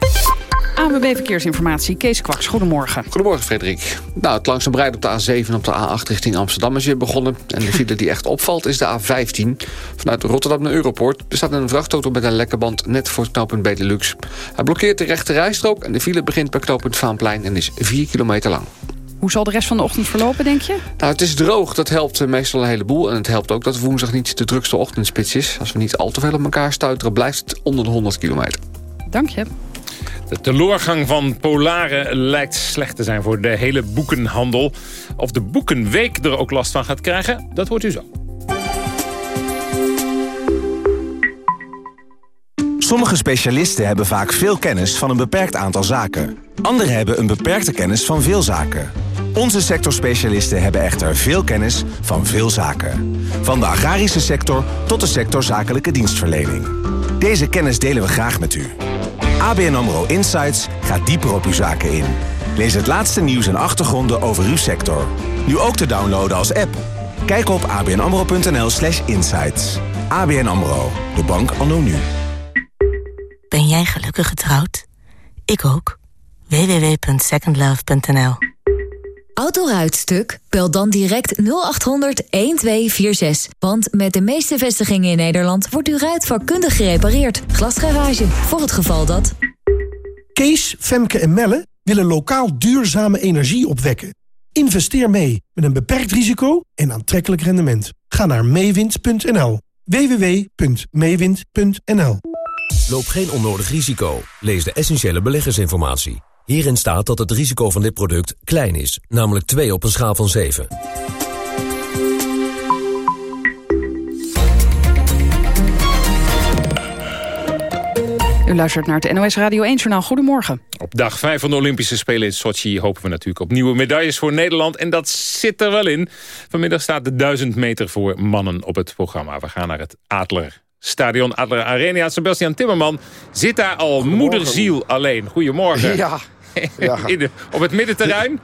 [SPEAKER 3] ANWB Verkeersinformatie, Kees Kwaks, goedemorgen.
[SPEAKER 26] Goedemorgen, Frederik. Nou, het langzaam rijden op de A7 en op de A8 richting Amsterdam is weer begonnen. En de file die echt opvalt is de A15. Vanuit Rotterdam naar Europort. Er staat een vrachtauto met een lekke band net voor het knooppunt Benelux. Hij blokkeert de rechte rijstrook en de file begint bij knooppunt Vaanplein en is 4 kilometer lang.
[SPEAKER 3] Hoe zal de rest van de ochtend verlopen, denk je?
[SPEAKER 26] Nou, het is droog. Dat helpt meestal een heleboel. En het helpt ook dat woensdag niet de drukste ochtendspits is. Als we niet al te veel op elkaar stuiteren, blijft het onder de 100 kilometer.
[SPEAKER 3] Dank je.
[SPEAKER 2] De teleurgang van Polare lijkt slecht te zijn voor de hele boekenhandel. Of de Boekenweek er ook last van gaat krijgen, dat hoort u zo.
[SPEAKER 27] Sommige specialisten hebben vaak veel kennis van een beperkt aantal zaken. Anderen hebben een beperkte kennis van veel zaken. Onze sectorspecialisten hebben echter veel kennis van veel zaken. Van de agrarische sector tot de sector zakelijke dienstverlening. Deze kennis delen we graag met u. ABN AMRO Insights gaat dieper op uw zaken in. Lees het laatste nieuws en achtergronden over uw sector. Nu ook te downloaden als app. Kijk op abnamro.nl slash insights. ABN AMRO, de bank anno nu.
[SPEAKER 28] Ben jij gelukkig getrouwd? Ik ook. www.secondlove.nl
[SPEAKER 29] Autoruitstuk? Bel dan direct 0800 1246. Want met de meeste vestigingen in Nederland wordt uw ruit vakkundig gerepareerd. Glasgarage, voor het geval dat...
[SPEAKER 30] Kees, Femke en Melle willen lokaal duurzame energie opwekken. Investeer mee met een beperkt risico en aantrekkelijk rendement. Ga naar meewind.nl. www.meewind.nl
[SPEAKER 31] Loop geen onnodig risico. Lees de essentiële beleggersinformatie. Hierin staat dat het risico van dit product klein is, namelijk 2 op een schaal van 7.
[SPEAKER 3] U luistert naar het NOS Radio 1-journaal. Goedemorgen.
[SPEAKER 2] Op dag 5 van de Olympische Spelen in Sochi hopen we natuurlijk op nieuwe medailles voor Nederland. En dat zit er wel in. Vanmiddag staat de 1000 meter voor mannen op het programma. We gaan naar het Adler Stadion Adler Arena. Sebastian Timmerman zit daar al moederziel alleen. Goedemorgen.
[SPEAKER 8] Ja. ja.
[SPEAKER 2] op het middenterrein.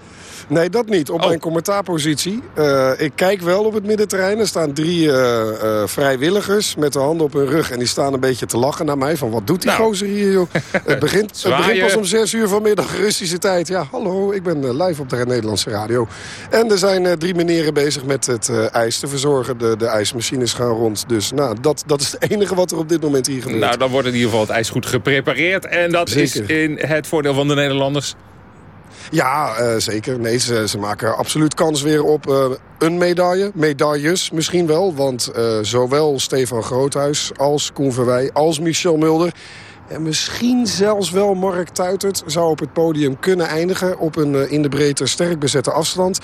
[SPEAKER 8] Nee, dat niet. Op mijn commentaarpositie. Uh, ik kijk wel op het middenterrein. Er staan drie uh, uh, vrijwilligers met de handen op hun rug. En die staan een beetje te lachen naar mij. Van wat doet die nou. gozer hier, joh? het, begint, het begint pas om zes uur vanmiddag Russische tijd. Ja, hallo, ik ben live op de Nederlandse radio. En er zijn drie meneren bezig met het ijs te verzorgen. De, de ijsmachines gaan rond. Dus nou, dat, dat is het enige wat er op dit moment hier gebeurt.
[SPEAKER 2] Nou, dan wordt in ieder geval het ijs goed geprepareerd. En dat Zeker. is in het voordeel van de Nederlanders.
[SPEAKER 8] Ja, uh, zeker. Nee, ze, ze, maken absoluut kans weer op uh, een medaille. Medailles misschien wel. Want uh, zowel Stefan Groothuis als Koen Verwij als Michel Mulder... En misschien zelfs wel Mark Tuitert zou op het podium kunnen eindigen... op een in de breedte sterk bezette afstand.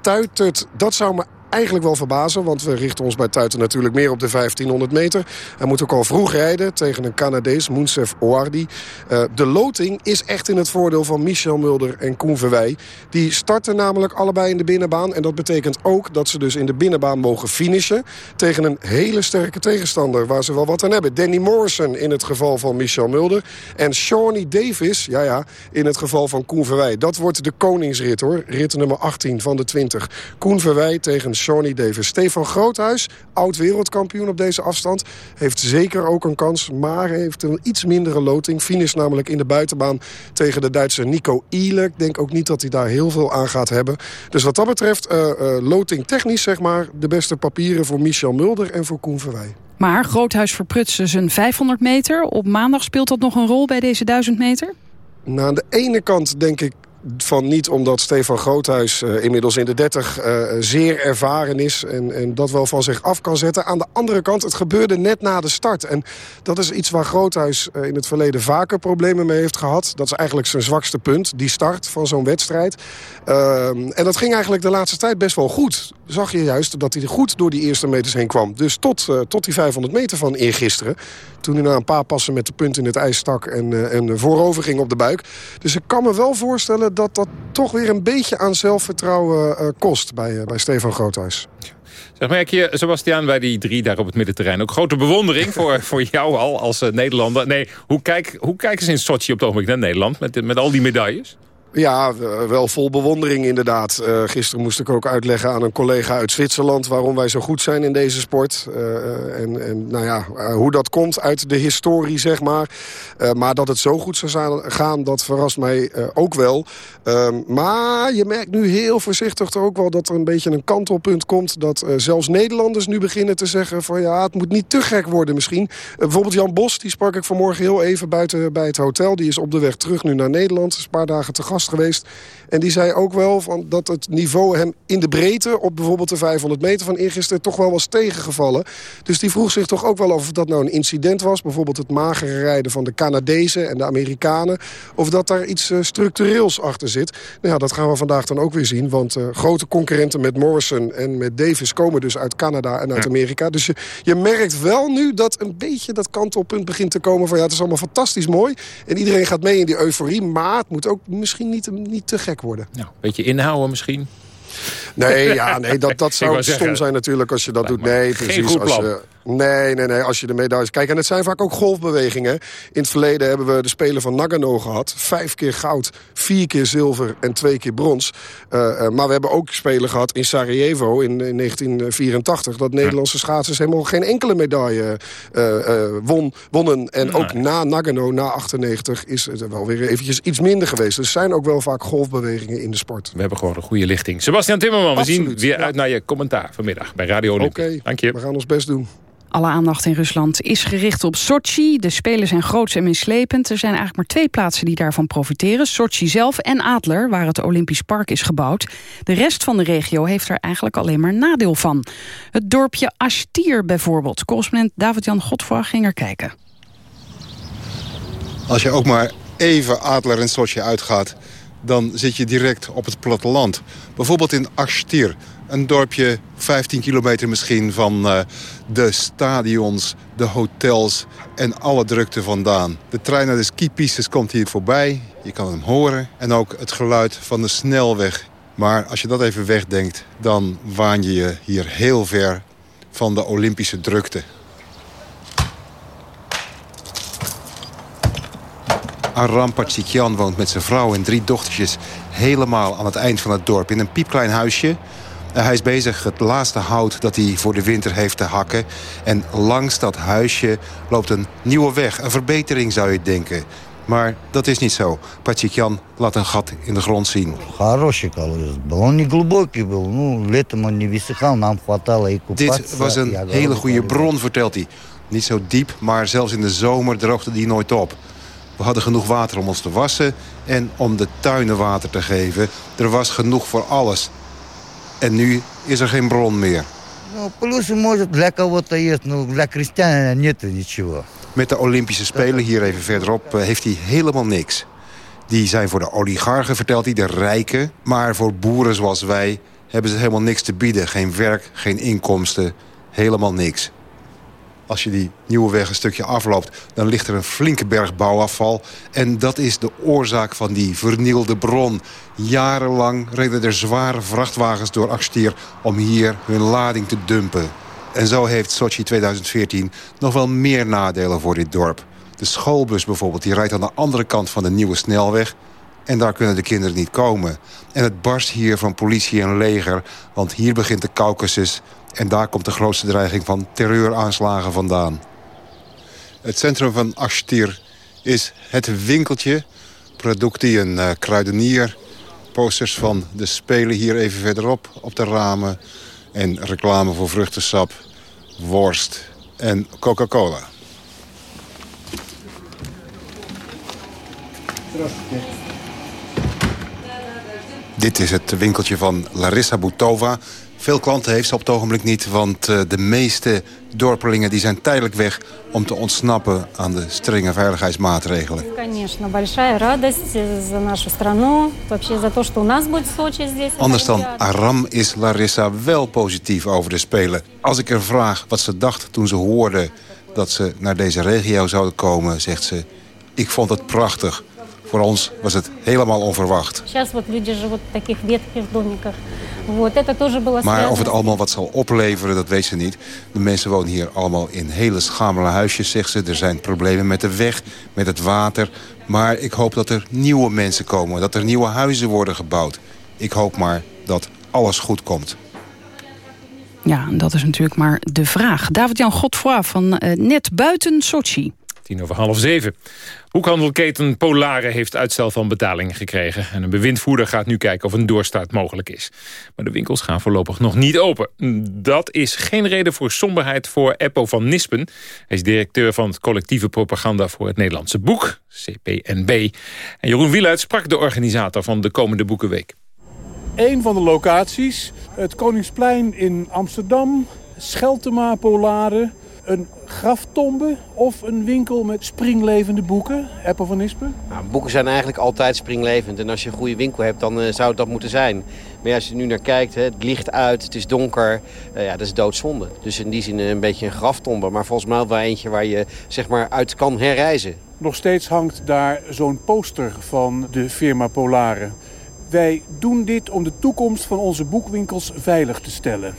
[SPEAKER 8] Tuitert, dat zou me eigenlijk wel verbazen. Want we richten ons bij Tuiten natuurlijk meer op de 1500 meter. Hij moet ook al vroeg rijden tegen een Canadees, Mounsef Ouardi. Uh, de loting is echt in het voordeel van Michel Mulder en Koen Verwij. Die starten namelijk allebei in de binnenbaan. En dat betekent ook dat ze dus in de binnenbaan mogen finishen... tegen een hele sterke tegenstander waar ze wel wat aan hebben. Danny Morrison in het geval van Michel Mulder. En Shawnee Davis, ja ja, in het geval van Koen Verwij. Dat wordt de koningsrit hoor. Rit nummer 18 van de 20. Koen Verwij tegen Shawnee Davis. Stefan Groothuis, oud-wereldkampioen op deze afstand... heeft zeker ook een kans, maar heeft een iets mindere loting. Finish namelijk in de buitenbaan tegen de Duitse Nico Iele. Ik denk ook niet dat hij daar heel veel aan gaat hebben. Dus wat dat betreft, uh, uh, loting technisch zeg maar... de beste papieren voor Michel Mulder en voor Koen Verwij.
[SPEAKER 3] Maar Groothuis verprutsen zijn 500 meter. Op maandag speelt dat nog een rol bij deze 1000 meter?
[SPEAKER 8] Nou, aan de ene kant denk ik van niet omdat Stefan Groothuis uh, inmiddels in de 30 uh, zeer ervaren is... En, en dat wel van zich af kan zetten. Aan de andere kant, het gebeurde net na de start. En dat is iets waar Groothuis uh, in het verleden vaker problemen mee heeft gehad. Dat is eigenlijk zijn zwakste punt, die start van zo'n wedstrijd. Ehm, en dat ging eigenlijk de laatste tijd best wel goed. Zag je juist dat hij goed door die eerste meters heen kwam. Dus tot, tot die 500 meter van eergisteren. Toen hij na een paar passen met de punt in het ijs stak en, en voorover ging op de buik. Dus ik kan me wel voorstellen dat dat toch weer een beetje aan zelfvertrouwen uh, kost bij, uh, bij Stefan Groothuis.
[SPEAKER 2] Zeg, merk je, Sebastiaan, bij die drie daar op het middenterrein... ook grote bewondering voor, voor jou al als uh, Nederlander. Nee, hoe, kijk, hoe kijken ze in Sochi op het ogenblik naar Nederland... met, met al die medailles?
[SPEAKER 8] Ja, wel vol bewondering inderdaad. Uh, gisteren moest ik ook uitleggen aan een collega uit Zwitserland... waarom wij zo goed zijn in deze sport. Uh, en, en nou ja, hoe dat komt uit de historie, zeg maar. maar dat het zo goed zou gaan, dat verrast mij ook wel. Ehm, maar je merkt nu heel voorzichtig toch ook wel... dat er een beetje een kantelpunt komt... dat zelfs Nederlanders nu beginnen te zeggen... van ja, het moet niet te gek worden misschien. bijvoorbeeld Jan Bos, die sprak ik vanmorgen heel even buiten bij het hotel. Die is op de weg terug nu naar Nederland. Een paar dagen te gast geweest. En die zei ook wel van dat het niveau hem in de breedte... op bijvoorbeeld de 500 meter van eergisteren toch wel was tegengevallen. Dus die vroeg zich toch ook wel of dat nou een incident was. Bijvoorbeeld het magere rijden van de Canadezen en de Amerikanen. Of dat daar iets uh, structureels achter zit. Nou ja, dat gaan we vandaag dan ook weer zien. Want uh, grote concurrenten met Morrison en met Davis komen dus uit Canada en uit Amerika. Dus je, je merkt wel nu dat een beetje dat kantelpunt begint te komen van... ja, het is allemaal fantastisch mooi. En iedereen gaat mee in die euforie. Maar het moet ook misschien niet, niet te gek worden.
[SPEAKER 2] Een beetje inhouden misschien?
[SPEAKER 8] Nee, ja, nee dat, dat zou stom zijn natuurlijk als je dat doet. Nee, precies. Als je, Nee, nee, nee. Als je de medailles... Kijk, en het zijn vaak ook golfbewegingen. In het verleden hebben we de Spelen van Nagano gehad. Vijf keer goud, vier keer zilver en twee keer brons. Uh, uh, maar we hebben ook Spelen gehad in Sarajevo in, in 1984... dat Nederlandse schaatsers helemaal geen enkele medaille uh, won, wonnen. En ook na Nagano, na 98, is het wel weer eventjes iets minder geweest. Dus er zijn ook wel vaak golfbewegingen in de sport.
[SPEAKER 2] We hebben gewoon een goede lichting. Sebastian Timmerman, we zien weer ja. uit naar je commentaar vanmiddag bij Radio Olympia.
[SPEAKER 8] Oké,
[SPEAKER 2] Dank je.
[SPEAKER 8] we gaan ons best doen.
[SPEAKER 3] Alle aandacht in Rusland is gericht op Sochi. De Spelen zijn groots en mislepend. Er zijn eigenlijk maar twee plaatsen die daarvan profiteren. Sochi zelf en Adler, waar het Olympisch Park is gebouwd. De rest van de regio heeft er eigenlijk alleen maar nadeel van. Het dorpje Ashtier bijvoorbeeld. Correspondent David-Jan Godfra ging er kijken.
[SPEAKER 32] Als je ook maar even Adler en Sochi uitgaat... dan zit je direct op het platteland. Bijvoorbeeld in Ashtier een dorpje 15 kilometer misschien van uh, de stadions, de hotels en alle drukte vandaan. De trein naar de skipistes komt hier voorbij. Je kan hem horen. En ook het geluid van de snelweg. Maar als je dat even wegdenkt, dan waan je je hier heel ver van de Olympische drukte. Aram Patsikian woont met zijn vrouw en drie dochtertjes... helemaal aan het eind van het dorp in een piepklein huisje... Hij is bezig het laatste hout dat hij voor de winter heeft te hakken. En langs dat huisje loopt een nieuwe weg. Een verbetering zou je denken. Maar dat is niet zo. Pachikyan laat een gat in de grond zien. Dit was een hele goede bron, vertelt hij. Niet zo diep, maar zelfs in de zomer droogde die nooit op. We hadden genoeg water om ons te wassen en om de tuinen water te geven. Er was genoeg voor alles. En nu is er geen bron meer. Met de Olympische Spelen hier even verderop heeft hij helemaal niks. Die zijn voor de oligarchen, vertelt hij, de rijken. Maar voor boeren zoals wij hebben ze helemaal niks te bieden. Geen werk, geen inkomsten, helemaal niks. Als je die nieuwe weg een stukje afloopt, dan ligt er een flinke berg bouwafval. En dat is de oorzaak van die vernielde bron. Jarenlang reden er zware vrachtwagens door Akstier om hier hun lading te dumpen. En zo heeft Sochi 2014 nog wel meer nadelen voor dit dorp. De schoolbus bijvoorbeeld, die rijdt aan de andere kant van de nieuwe snelweg... En daar kunnen de kinderen niet komen. En het barst hier van politie en leger, want hier begint de Caucasus... En daar komt de grootste dreiging van terreuraanslagen vandaan. Het centrum van Ashtir is het winkeltje. Productie, uh, kruidenier. Posters van de Spelen hier even verderop op de ramen. En reclame voor vruchtensap, worst en Coca-Cola. Dit is het winkeltje van Larissa Boutova. Veel klanten heeft ze op het ogenblik niet... want eh, de meeste dorpelingen die zijn tijdelijk weg... om te ontsnappen aan de strenge veiligheidsmaatregelen. Anders dan Aram is Larissa wel positief over de Spelen. Als ik er vraag wat ze dacht toen ze hoorde dat ze naar deze regio zouden komen... zegt ze, ik vond het prachtig. Voor ons was het helemaal onverwacht. Maar of het allemaal wat zal opleveren, dat weet ze niet. De mensen wonen hier allemaal in hele schamele huisjes, zegt ze. Er zijn problemen met de weg, met het water. Maar ik hoop dat er nieuwe mensen komen, dat er nieuwe huizen worden gebouwd. Ik hoop maar dat alles goed komt.
[SPEAKER 3] Ja, dat is natuurlijk maar de vraag. David-Jan Godfroy van uh, Net Buiten Sochi.
[SPEAKER 2] Over half zeven. Hoekhandelketen Polare heeft uitstel van betalingen gekregen. En een bewindvoerder gaat nu kijken of een doorstart mogelijk is. Maar de winkels gaan voorlopig nog niet open. Dat is geen reden voor somberheid voor Eppo van Nispen. Hij is directeur van het collectieve propaganda voor het Nederlandse boek, CPNB. En Jeroen Wieluid sprak de organisator van de komende Boekenweek.
[SPEAKER 33] Een van de locaties, het Koningsplein in Amsterdam, Scheltema Polare een graftombe of een winkel met springlevende boeken? Apple van Nispen?
[SPEAKER 34] Nou, boeken zijn eigenlijk altijd springlevend. En als je een goede winkel hebt, dan uh, zou het dat moeten zijn. Maar als je nu naar kijkt, hè, het licht uit, het is donker. Uh, ja, dat is doodzonde. Dus in die zin een beetje een graftombe. Maar volgens mij wel eentje waar je zeg maar, uit kan herreizen.
[SPEAKER 33] Nog steeds hangt daar zo'n poster van de firma Polare. Wij doen dit om de toekomst van onze boekwinkels veilig te stellen.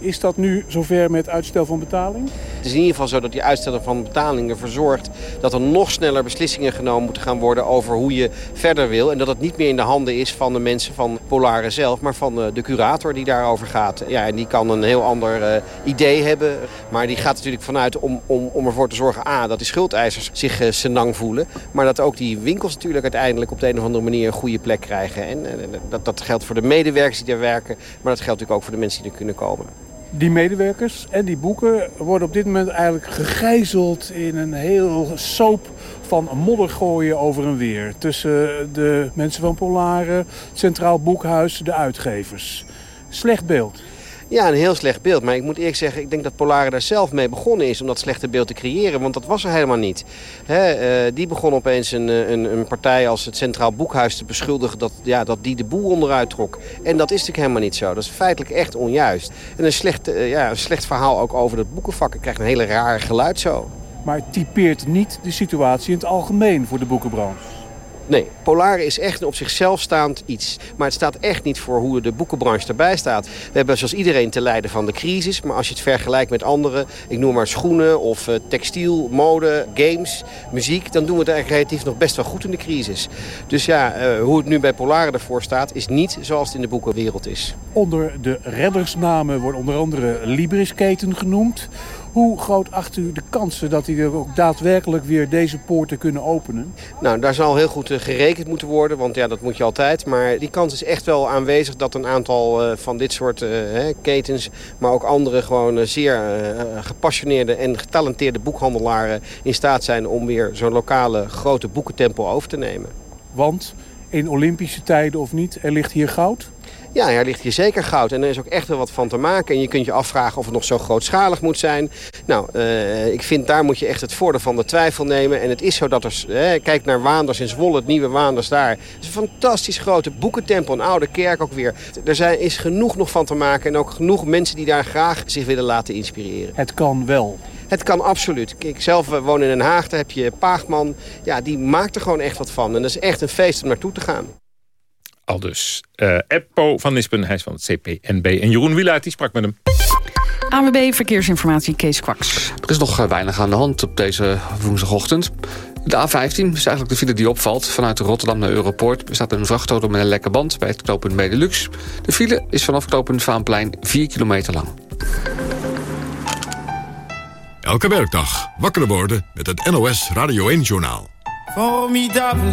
[SPEAKER 33] Is dat nu zover met uitstel van betaling?
[SPEAKER 34] Het is in ieder geval zo dat die uitstel van betaling ervoor zorgt... dat er nog sneller beslissingen genomen moeten gaan worden over hoe je verder wil. En dat het niet meer in de handen is van de mensen van Polare zelf... maar van de, de curator die daarover gaat. Ja, en die kan een heel ander uh, idee hebben. Maar die gaat natuurlijk vanuit om, om, om ervoor te zorgen... A, dat die schuldeisers zich uh, senang voelen. Maar dat ook die winkels natuurlijk uiteindelijk op de een of andere manier... een goede plek krijgen. En dat, dat geldt voor de medewerkers die daar werken. Maar dat geldt natuurlijk ook voor de mensen die er kunnen komen
[SPEAKER 33] die medewerkers en die boeken worden op dit moment eigenlijk gegijzeld in een heel soap van modder gooien over en weer. Tussen de mensen van Polaren, Centraal Boekhuis, de uitgevers. Slecht beeld.
[SPEAKER 34] Ja, een heel slecht beeld. Maar ik moet eerlijk zeggen, ik denk dat Polare daar zelf mee begonnen is... om dat slechte beeld te creëren, want dat was er helemaal niet. uh, die begon opeens een, eh, een, een, partij als het Centraal Boekhuis te beschuldigen... Dat, ja, dat die de boel onderuit trok. En dat is natuurlijk helemaal niet zo. Dat is feitelijk echt onjuist. En een slecht, uh, ja, een slecht verhaal ook over het boekenvak. Ik krijg een hele rare geluid zo.
[SPEAKER 33] Maar typeert niet de situatie in het algemeen voor de boekenbranche.
[SPEAKER 34] Nee, Polare is echt een op zichzelf staand iets. Maar het staat echt niet voor hoe de boekenbranche erbij staat. We hebben zoals iedereen te lijden van de crisis. Maar als je het vergelijkt met andere, ik noem maar schoenen of uh, textiel, mode, games, muziek... dan doen we het eigenlijk relatief nog best wel goed in de crisis. Dus ja, uh, hoe het nu bij Polare ervoor staat... is niet zoals het in de boekenwereld is.
[SPEAKER 33] Onder de reddersnamen wordt onder andere Librisketen genoemd. Hoe groot acht u de kansen dat die er ook daadwerkelijk weer deze poorten kunnen openen?
[SPEAKER 34] Nou, daar zal heel goed gerekend moeten worden, want ja, dat moet je altijd. Maar die kans is echt wel aanwezig dat een aantal uh, van dit soort uh, ketens... maar ook andere gewoon zeer gepassioneerde en getalenteerde boekhandelaren... in staat zijn om weer zo'n lokale grote boekentempel over te nemen.
[SPEAKER 33] Want in Olympische tijden of niet, er ligt hier goud?
[SPEAKER 34] Ja, er ligt hier zeker goud. En er is ook echt wel wat van te maken. En je kunt je afvragen of het nog zo grootschalig moet zijn. Nou, uh, ik vind daar moet je echt het voordeel van de twijfel nemen. En het is zo dat er... Eh, kijk naar Waanders in Zwolle, het nieuwe Waanders daar. Het is een fantastisch grote boekentempel, een oude kerk ook weer. Er zijn, is genoeg nog van te maken. En ook genoeg mensen die daar graag zich willen laten inspireren.
[SPEAKER 33] Het kan wel.
[SPEAKER 34] Het kan absoluut. Ik zelf eh, woon in Den Haag, daar heb je Paagman. Ja, die maakt er gewoon echt wat van. En dat is echt een feest om naartoe te gaan.
[SPEAKER 2] Al dus uh, Eppo van Nispen, hij is van het CPNB. En Jeroen Wielaert, die sprak met hem.
[SPEAKER 3] AWB Verkeersinformatie, Kees Kwaks.
[SPEAKER 26] Er is nog eh, weinig aan de hand op deze woensdagochtend. De A15 is eigenlijk de file die opvalt. Vanuit Rotterdam naar Europoort Er staat een vrachtauto met een lekke band bij het knooppunt Benelux. De file is vanaf knooppunt Vaanplein 4 kilometer lang.
[SPEAKER 4] Elke werkdag wakker worden met het NOS Radio 1-journaal.
[SPEAKER 35] Formidable.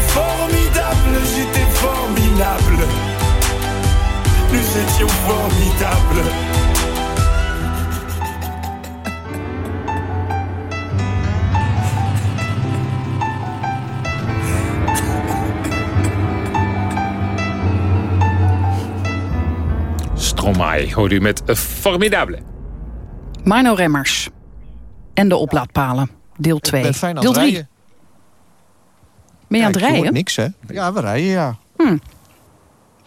[SPEAKER 35] formidable, j'étais formidable. Nous étions formidables.
[SPEAKER 2] Stromae hoort u met Formidable.
[SPEAKER 3] Mino Remmers. En de oplaadpalen. Deel 2.
[SPEAKER 15] ben fijn aan
[SPEAKER 3] Deel
[SPEAKER 15] het
[SPEAKER 3] 3. Ben je aan
[SPEAKER 15] Ja,
[SPEAKER 3] het rijden?
[SPEAKER 15] niks, hè? Ja, we rijden, ja.
[SPEAKER 3] Hm.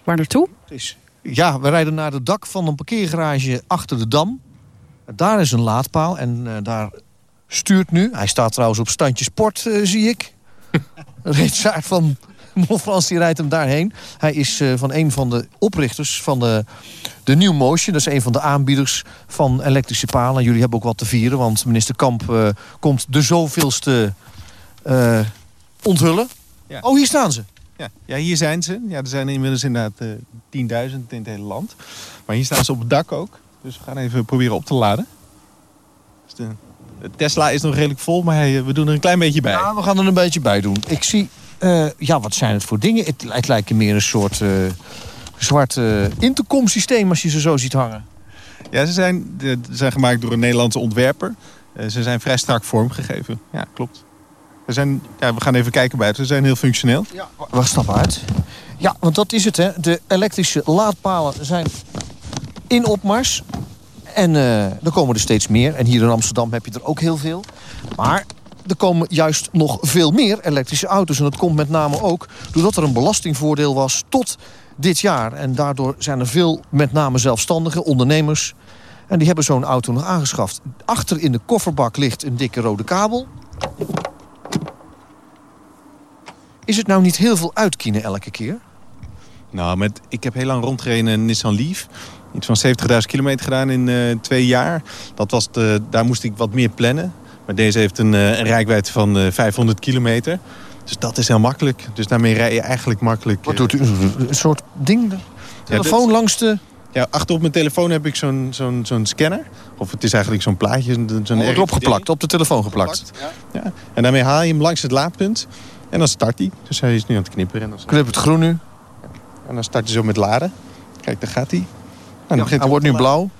[SPEAKER 3] Waar naartoe?
[SPEAKER 15] Ja, we rijden naar het dak van een parkeergarage achter de Dam. Daar is een laadpaal en eh, daar stuurt nu... Hij staat trouwens op standje sport, eh, zie ik. Reedsaard van Montfrans die rijdt hem daarheen. Hij is eh, van een van de oprichters van de, de New Motion. Dat is een van de aanbieders van elektrische palen. Jullie hebben ook wat te vieren, want minister Kamp eh, komt de zoveelste eh, onthullen.
[SPEAKER 36] Ja.
[SPEAKER 15] Oh, hier staan ze.
[SPEAKER 36] Ja, ja, hier zijn ze. Ja, er zijn inmiddels inderdaad eh 10.000 in het hele land. Maar hier staan ze op het dak ook. Dus we gaan even proberen op te laden. Dus de, de Tesla is nog redelijk vol, maar eh, we doen er een klein beetje bij.
[SPEAKER 15] Ja, we gaan er een beetje bij doen. Ik zie, eh, ja, wat zijn het voor dingen? Het, het lijkt meer een soort eh, zwart intercomsysteem als je ze zo ziet hangen.
[SPEAKER 36] Ja, ze zijn, ze zijn gemaakt door een Nederlandse ontwerper. Ze zijn vrij strak vormgegeven. Ja, klopt. We, zijn, ja, we gaan even kijken buiten. Ze zijn heel functioneel.
[SPEAKER 15] Ja, we stappen uit. Ja, want dat is het, hè. De elektrische laadpalen zijn in opmars. En eh, er komen er steeds meer. En hier in Amsterdam heb je er ook heel veel. Maar er komen juist nog veel meer elektrische auto's. En dat komt met name ook doordat er een belastingvoordeel was tot dit jaar. En daardoor zijn er veel, met name zelfstandige ondernemers... en die hebben zo'n auto nog aangeschaft. Achter in de kofferbak ligt een dikke rode kabel. Is het nou niet heel veel uitkiezen elke keer?
[SPEAKER 36] Nou, met, ik heb heel lang rondgereden in een Nissan Leaf. Iets van 70.000 kilometer gedaan in eh, twee jaar. Dat was de, daar moest ik wat meer plannen. Maar deze heeft een, eh, een rijkwijdte van eh, 500 kilometer. Dus dat is heel makkelijk. Dus daarmee rij je eigenlijk makkelijk...
[SPEAKER 15] Wat doet u? Een soort ding?
[SPEAKER 37] Telefoon langs de...
[SPEAKER 36] Ja, achter op mijn telefoon heb ik zo'n zo'n zo'n scanner. Of het is eigenlijk zo'n plaatje. Zo'n
[SPEAKER 37] oh, erop geplakt, op de telefoon geplakt.
[SPEAKER 36] Ja. ja. En daarmee haal je hem langs het laadpunt. En dan start hij. Dus hij is nu aan het knipperen. En.
[SPEAKER 37] Knip het groen nu.
[SPEAKER 36] En dan start hij zo met laden. Kijk, daar gaat hij.
[SPEAKER 37] Nou, ja, hij wordt nu blauw.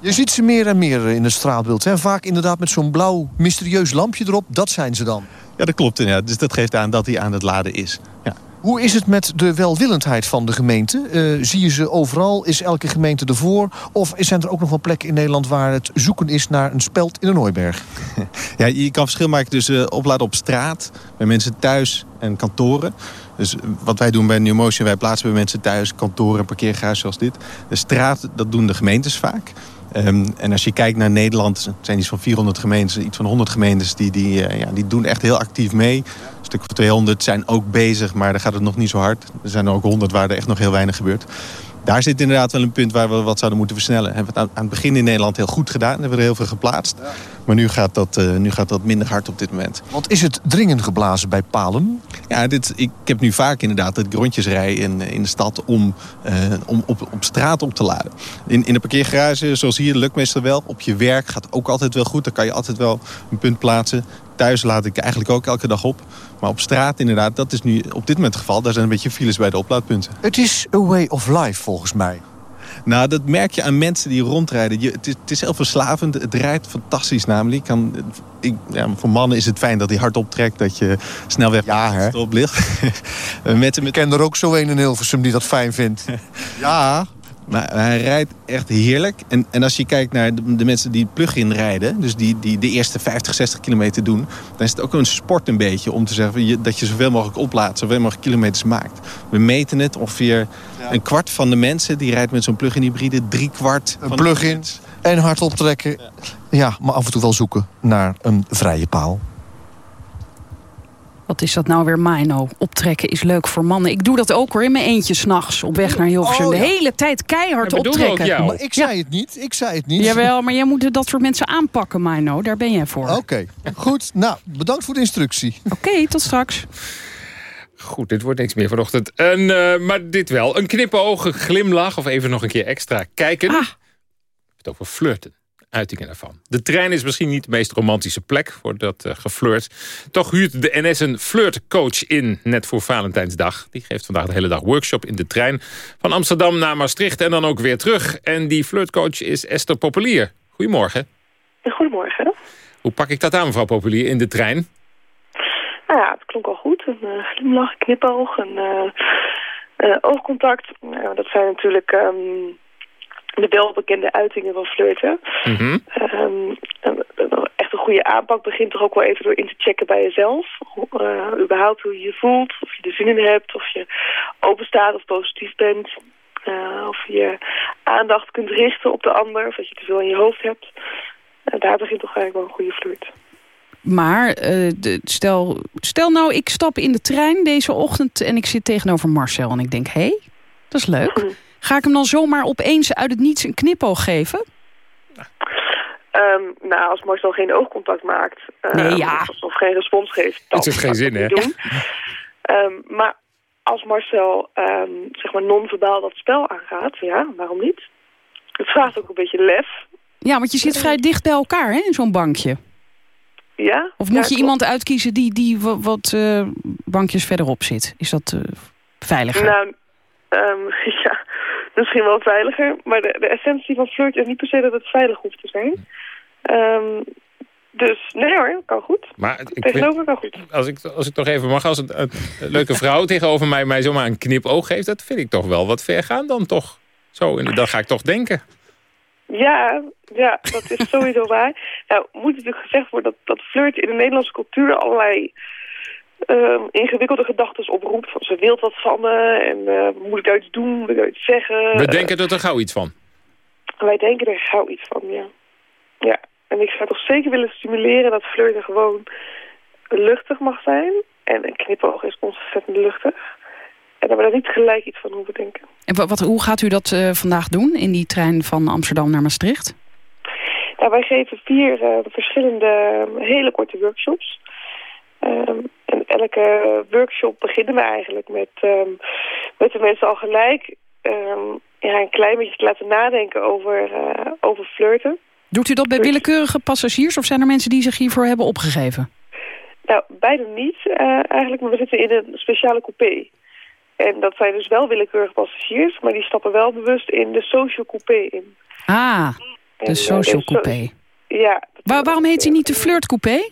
[SPEAKER 37] Je ziet ze meer en meer in het straatbeeld. Hè? Vaak inderdaad met zo'n blauw mysterieus lampje erop. Dat zijn ze dan.
[SPEAKER 36] Ja, dat klopt. Ja. Dus dat geeft aan dat hij aan het laden is. Ja.
[SPEAKER 37] Hoe is het met de welwillendheid van de gemeente? Uh, zie je ze overal? Is elke gemeente ervoor? Of zijn er ook nog wel plekken in Nederland... waar het zoeken is naar een speld in de Nooiberg?
[SPEAKER 36] Ja, je kan verschil maken tussen uh, opladen op straat... bij mensen thuis en kantoren. Dus wat wij doen bij New Motion, wij plaatsen bij mensen thuis... kantoren en parkeergarages zoals dit. De straat, dat doen de gemeentes vaak... Um, en als je kijkt naar Nederland, er zijn iets van 400 gemeentes, iets van 100 gemeentes die, die, ja, die doen echt heel actief mee. Een stuk van 200 zijn ook bezig, maar daar gaat het nog niet zo hard. Er zijn er ook 100 waar er echt nog heel weinig gebeurt. Daar zit inderdaad wel een punt waar we wat zouden moeten versnellen. Hebben we het aan het begin in Nederland heel goed gedaan. Hebben we er heel veel geplaatst. Maar nu gaat, dat, uh, nu gaat dat minder hard op dit moment.
[SPEAKER 37] Want is het dringend geblazen bij palen?
[SPEAKER 36] Ja, dit, ik, ik heb nu vaak inderdaad dat ik rondjes rij in, in de stad om, uh, om op, op straat op te laden. In, in de parkeergarage, zoals hier, lukt meestal wel. Op je werk gaat ook altijd wel goed. Dan kan je altijd wel een punt plaatsen. Thuis laat ik eigenlijk ook elke dag op. Maar op straat inderdaad, dat is nu op dit moment het geval. Daar zijn een beetje files bij de oplaadpunten.
[SPEAKER 37] Het is a way of life volgens mij.
[SPEAKER 36] Nou, dat merk je aan mensen die rondrijden. Je, het, is, het, is, heel verslavend. Het rijdt fantastisch namelijk. Kan, ik, ja, voor mannen is het fijn dat hij hard optrekt. Dat je snelweg
[SPEAKER 37] ja,
[SPEAKER 36] op ligt.
[SPEAKER 37] met, met... Ik ken er ook zo een in Hilversum die dat fijn vindt.
[SPEAKER 36] ja, maar hij rijdt echt heerlijk. En, en als je kijkt naar de, de mensen die plug-in rijden... dus die, die de eerste 50, 60 kilometer doen... dan is het ook een sport een beetje om te zeggen... dat je zoveel mogelijk oplaadt, zoveel mogelijk kilometers maakt. We meten het ongeveer ja. een kwart van de mensen... die rijdt met zo'n plug-in hybride, drie kwart...
[SPEAKER 37] Een plug-in en hard optrekken. Ja. ja, maar af en toe wel zoeken naar een vrije paal.
[SPEAKER 3] Wat is dat nou weer, Mino? Optrekken is leuk voor mannen. Ik doe dat ook hoor, in mijn eentje s'nachts op weg naar Hilversum. Oh, ja. De hele tijd keihard ja, optrekken.
[SPEAKER 37] Maar ik zei ja. het niet, ik zei het niet.
[SPEAKER 3] Jawel, maar jij moet dat soort mensen aanpakken, Mino. Daar ben jij voor.
[SPEAKER 37] Oké, okay. goed. Nou, bedankt voor de instructie.
[SPEAKER 3] Oké, okay, tot straks.
[SPEAKER 2] Goed, dit wordt niks meer vanochtend. Een, uh, maar dit wel. Een knipoog, een glimlach of even nog een keer extra kijken.
[SPEAKER 3] Ah.
[SPEAKER 2] Het over flirten uitingen daarvan. De trein is misschien niet de meest romantische plek voor dat uh, geflirt. Toch huurt de NS een flirtcoach in, net voor Valentijnsdag. Die geeft vandaag de hele dag workshop in de trein... van Amsterdam naar Maastricht en dan ook weer terug. En die flirtcoach is Esther Populier. Goedemorgen.
[SPEAKER 38] Goedemorgen.
[SPEAKER 2] Hoe pak ik dat aan, mevrouw Populier, in de trein?
[SPEAKER 38] Nou ja, het klonk al goed. Een uh, glimlach, knipoog, een uh, oogcontact. Nou, dat zijn natuurlijk... Um, de welbekende uitingen van flirten.
[SPEAKER 2] Mm -hmm.
[SPEAKER 38] um, echt een goede aanpak begint toch ook wel even door in te checken bij jezelf. Uh, überhaupt hoe je je voelt, of je er zin in hebt, of je open staat of positief bent. Uh, of je aandacht kunt richten op de ander, of dat je te veel in je hoofd hebt. Uh, daar begint toch eigenlijk wel een goede flirt.
[SPEAKER 3] Maar de, stel, stel nou, ik stap in de trein deze ochtend en ik zit tegenover Marcel en ik denk, hé, hey, dat is leuk. Ga ik hem dan zomaar opeens uit het niets een knipoog geven?
[SPEAKER 38] Um, nou, als Marcel geen oogcontact maakt uh,
[SPEAKER 3] nee, ja.
[SPEAKER 38] of, of, geen respons geeft, dan
[SPEAKER 2] het heeft geen zin, hè?
[SPEAKER 38] Doen. um, maar als Marcel um, zeg maar non-verbaal dat spel aangaat, ja, waarom niet? Het vraagt ook een beetje lef.
[SPEAKER 3] Ja, want je zit vrij dicht bij elkaar, hè, in zo'n bankje.
[SPEAKER 38] Ja.
[SPEAKER 3] Of moet
[SPEAKER 38] ja,
[SPEAKER 3] je
[SPEAKER 38] klopt.
[SPEAKER 3] iemand uitkiezen die, die wat uh, bankjes verderop zit? Is dat uh, veiliger?
[SPEAKER 38] Nou, um, ja, misschien wel veiliger. Maar de, de essentie van flirt is niet per se dat het veilig hoeft te zijn. Um, dus nee hoor, kan goed.
[SPEAKER 2] Maar ik
[SPEAKER 38] Tegenover kan goed.
[SPEAKER 2] Als ik, als ik toch even mag, als een, een leuke vrouw tegenover mij, mij zomaar een knipoog geeft... dat vind ik toch wel wat ver gaan dan toch. Zo, en dan ga ik toch denken.
[SPEAKER 38] Ja, ja, dat is sowieso waar. Nou, moet natuurlijk gezegd worden dat, dat flirt in de Nederlandse cultuur allerlei um, ingewikkelde gedachten oproept. Van, ze wil wat van me en uh, moet ik daar iets doen, moet ik daar iets zeggen.
[SPEAKER 2] We denken er gauw iets van?
[SPEAKER 38] Wij denken er gauw iets van, ja. Ja, en ik zou toch zeker willen stimuleren dat flirten gewoon luchtig mag zijn. En een knipoog is ontzettend luchtig. En dat we daar niet gelijk iets van hoeven denken.
[SPEAKER 3] En wat, wat, hoe gaat u dat uh, vandaag doen in die trein van Amsterdam naar Maastricht?
[SPEAKER 38] Nou, wij geven vier uh, verschillende hele korte workshops. Um, en elke workshop beginnen we eigenlijk met, um, met de mensen al gelijk ehm, ja, een klein beetje te laten nadenken over, uh, over flirten.
[SPEAKER 3] Doet u dat bij willekeurige passagiers of zijn er mensen die zich hiervoor hebben opgegeven?
[SPEAKER 38] Nou, beide niet uh, eigenlijk, maar we zitten in een speciale coupé. En dat zijn dus wel willekeurige passagiers, maar die stappen wel bewust in de social coupé in.
[SPEAKER 3] Ah, de en, social coupé.
[SPEAKER 38] Ja.
[SPEAKER 3] Waar, waarom heet hij niet de flirtcoupé?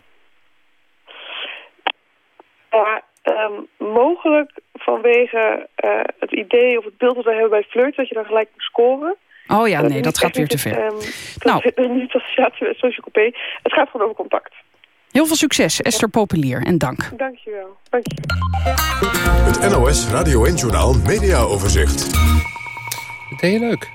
[SPEAKER 38] Ja, um, mogelijk vanwege uh, het idee of het beeld dat we hebben bij flirt... dat je dan gelijk moet scoren.
[SPEAKER 3] Oh ja, nee, dat gaat weer te ver.
[SPEAKER 38] Um, nou. Niet associatie met social coupé. Het gaat gewoon over contact.
[SPEAKER 3] Heel veel succes, Esther Populier, en dank.
[SPEAKER 38] Dankjewel. Dankjewel.
[SPEAKER 4] Het NOS Radio 1-journaal Media Overzicht.
[SPEAKER 2] Heel leuk.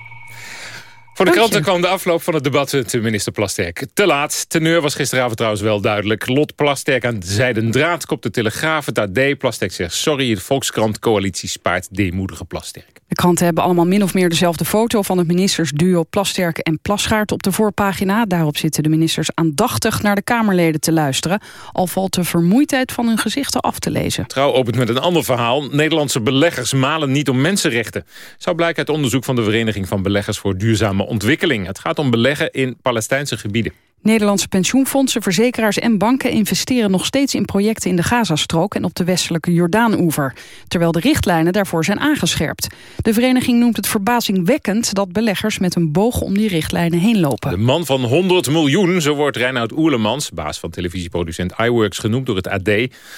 [SPEAKER 2] Voor de kranten kwam de afloop van het debat met minister Plasterk. Te laat. Teneur was gisteravond trouwens wel duidelijk. Lot Plasterk aan de zijden draad. Kop de Telegraaf, het AD. Plasterk zegt sorry. De Volkskrant coalitie spaart deemoedige Plasterk.
[SPEAKER 3] De kranten hebben allemaal min of meer dezelfde foto... van het ministersduo Plasterk en Plasgaard op de voorpagina. Daarop zitten de ministers aandachtig naar de Kamerleden te luisteren. Al valt de vermoeidheid van hun gezichten af te lezen.
[SPEAKER 2] Trouw opent met een ander verhaal. Nederlandse beleggers malen niet om mensenrechten. Zou blijken uit onderzoek van de Vereniging van Beleggers voor Duurzame Ontwikkeling. Het gaat om beleggen in Palestijnse gebieden.
[SPEAKER 3] Nederlandse pensioenfondsen, verzekeraars en banken investeren nog steeds in projecten in de Gazastrook en op de westelijke Jordaan-oever, terwijl de richtlijnen daarvoor zijn aangescherpt. De vereniging noemt het verbazingwekkend dat beleggers met een boog om die richtlijnen heen lopen.
[SPEAKER 2] De man van 100 miljoen, zo wordt Reinoud Oerlemans, baas van televisieproducent iWorks genoemd door het AD.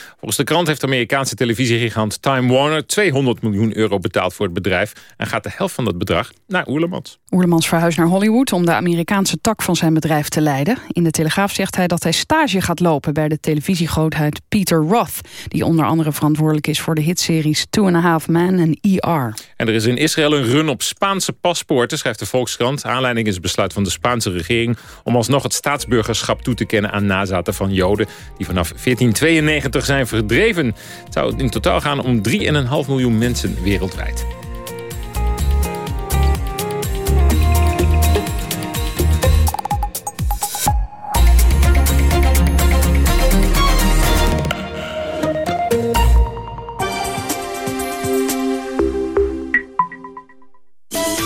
[SPEAKER 2] Volgens de krant heeft de Amerikaanse televisiegigant Time Warner 200 miljoen euro betaald voor het bedrijf en gaat de helft van dat bedrag naar Oerlemans.
[SPEAKER 3] Oerlemans verhuist naar Hollywood om de Amerikaanse tak van zijn bedrijf te leiden. In de Telegraaf zegt hij dat hij stage gaat lopen bij de televisiegrootheid Peter Roth... die onder andere verantwoordelijk is voor de hitseries Two and a Half Men en ER.
[SPEAKER 2] En er is in Israël een run op Spaanse paspoorten, schrijft de Volkskrant. Aanleiding is het besluit van de Spaanse regering... om alsnog het staatsburgerschap toe te kennen aan nazaten van Joden... die vanaf 1492 zijn verdreven. Het zou in totaal gaan om 3,5 miljoen mensen wereldwijd.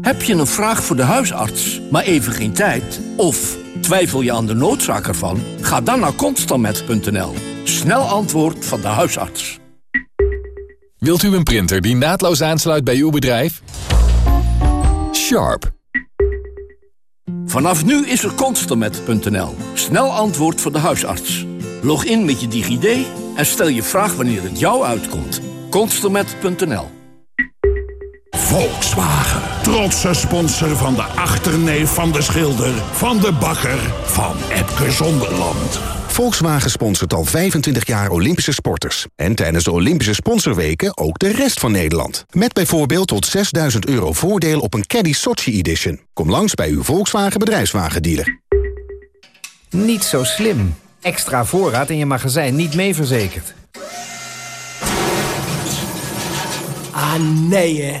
[SPEAKER 39] heb je een vraag voor de huisarts, maar even geen tijd? Of twijfel je aan de noodzaak ervan? Ga dan naar constantmet.nl. Snel antwoord van de huisarts.
[SPEAKER 40] Wilt u een printer die naadloos aansluit bij uw bedrijf? Sharp.
[SPEAKER 39] Vanaf nu is er constantmet.nl. Snel antwoord voor de huisarts. Log in met je DigiD en stel je vraag wanneer het jou uitkomt. Constantmet.nl
[SPEAKER 41] Volkswagen. Trotse sponsor van de achterneef van de schilder... van de bakker van Epke Zonderland.
[SPEAKER 42] Volkswagen sponsort al 25 jaar Olympische sporters. En tijdens de Olympische sponsorweken ook de rest van Nederland. Met bijvoorbeeld tot 6000 euro voordeel op een Caddy Sochi Edition. Kom langs bij uw Volkswagen bedrijfswagendealer.
[SPEAKER 43] Niet zo slim. Extra voorraad in je magazijn niet mee verzekerd.
[SPEAKER 44] Ah, nee hè.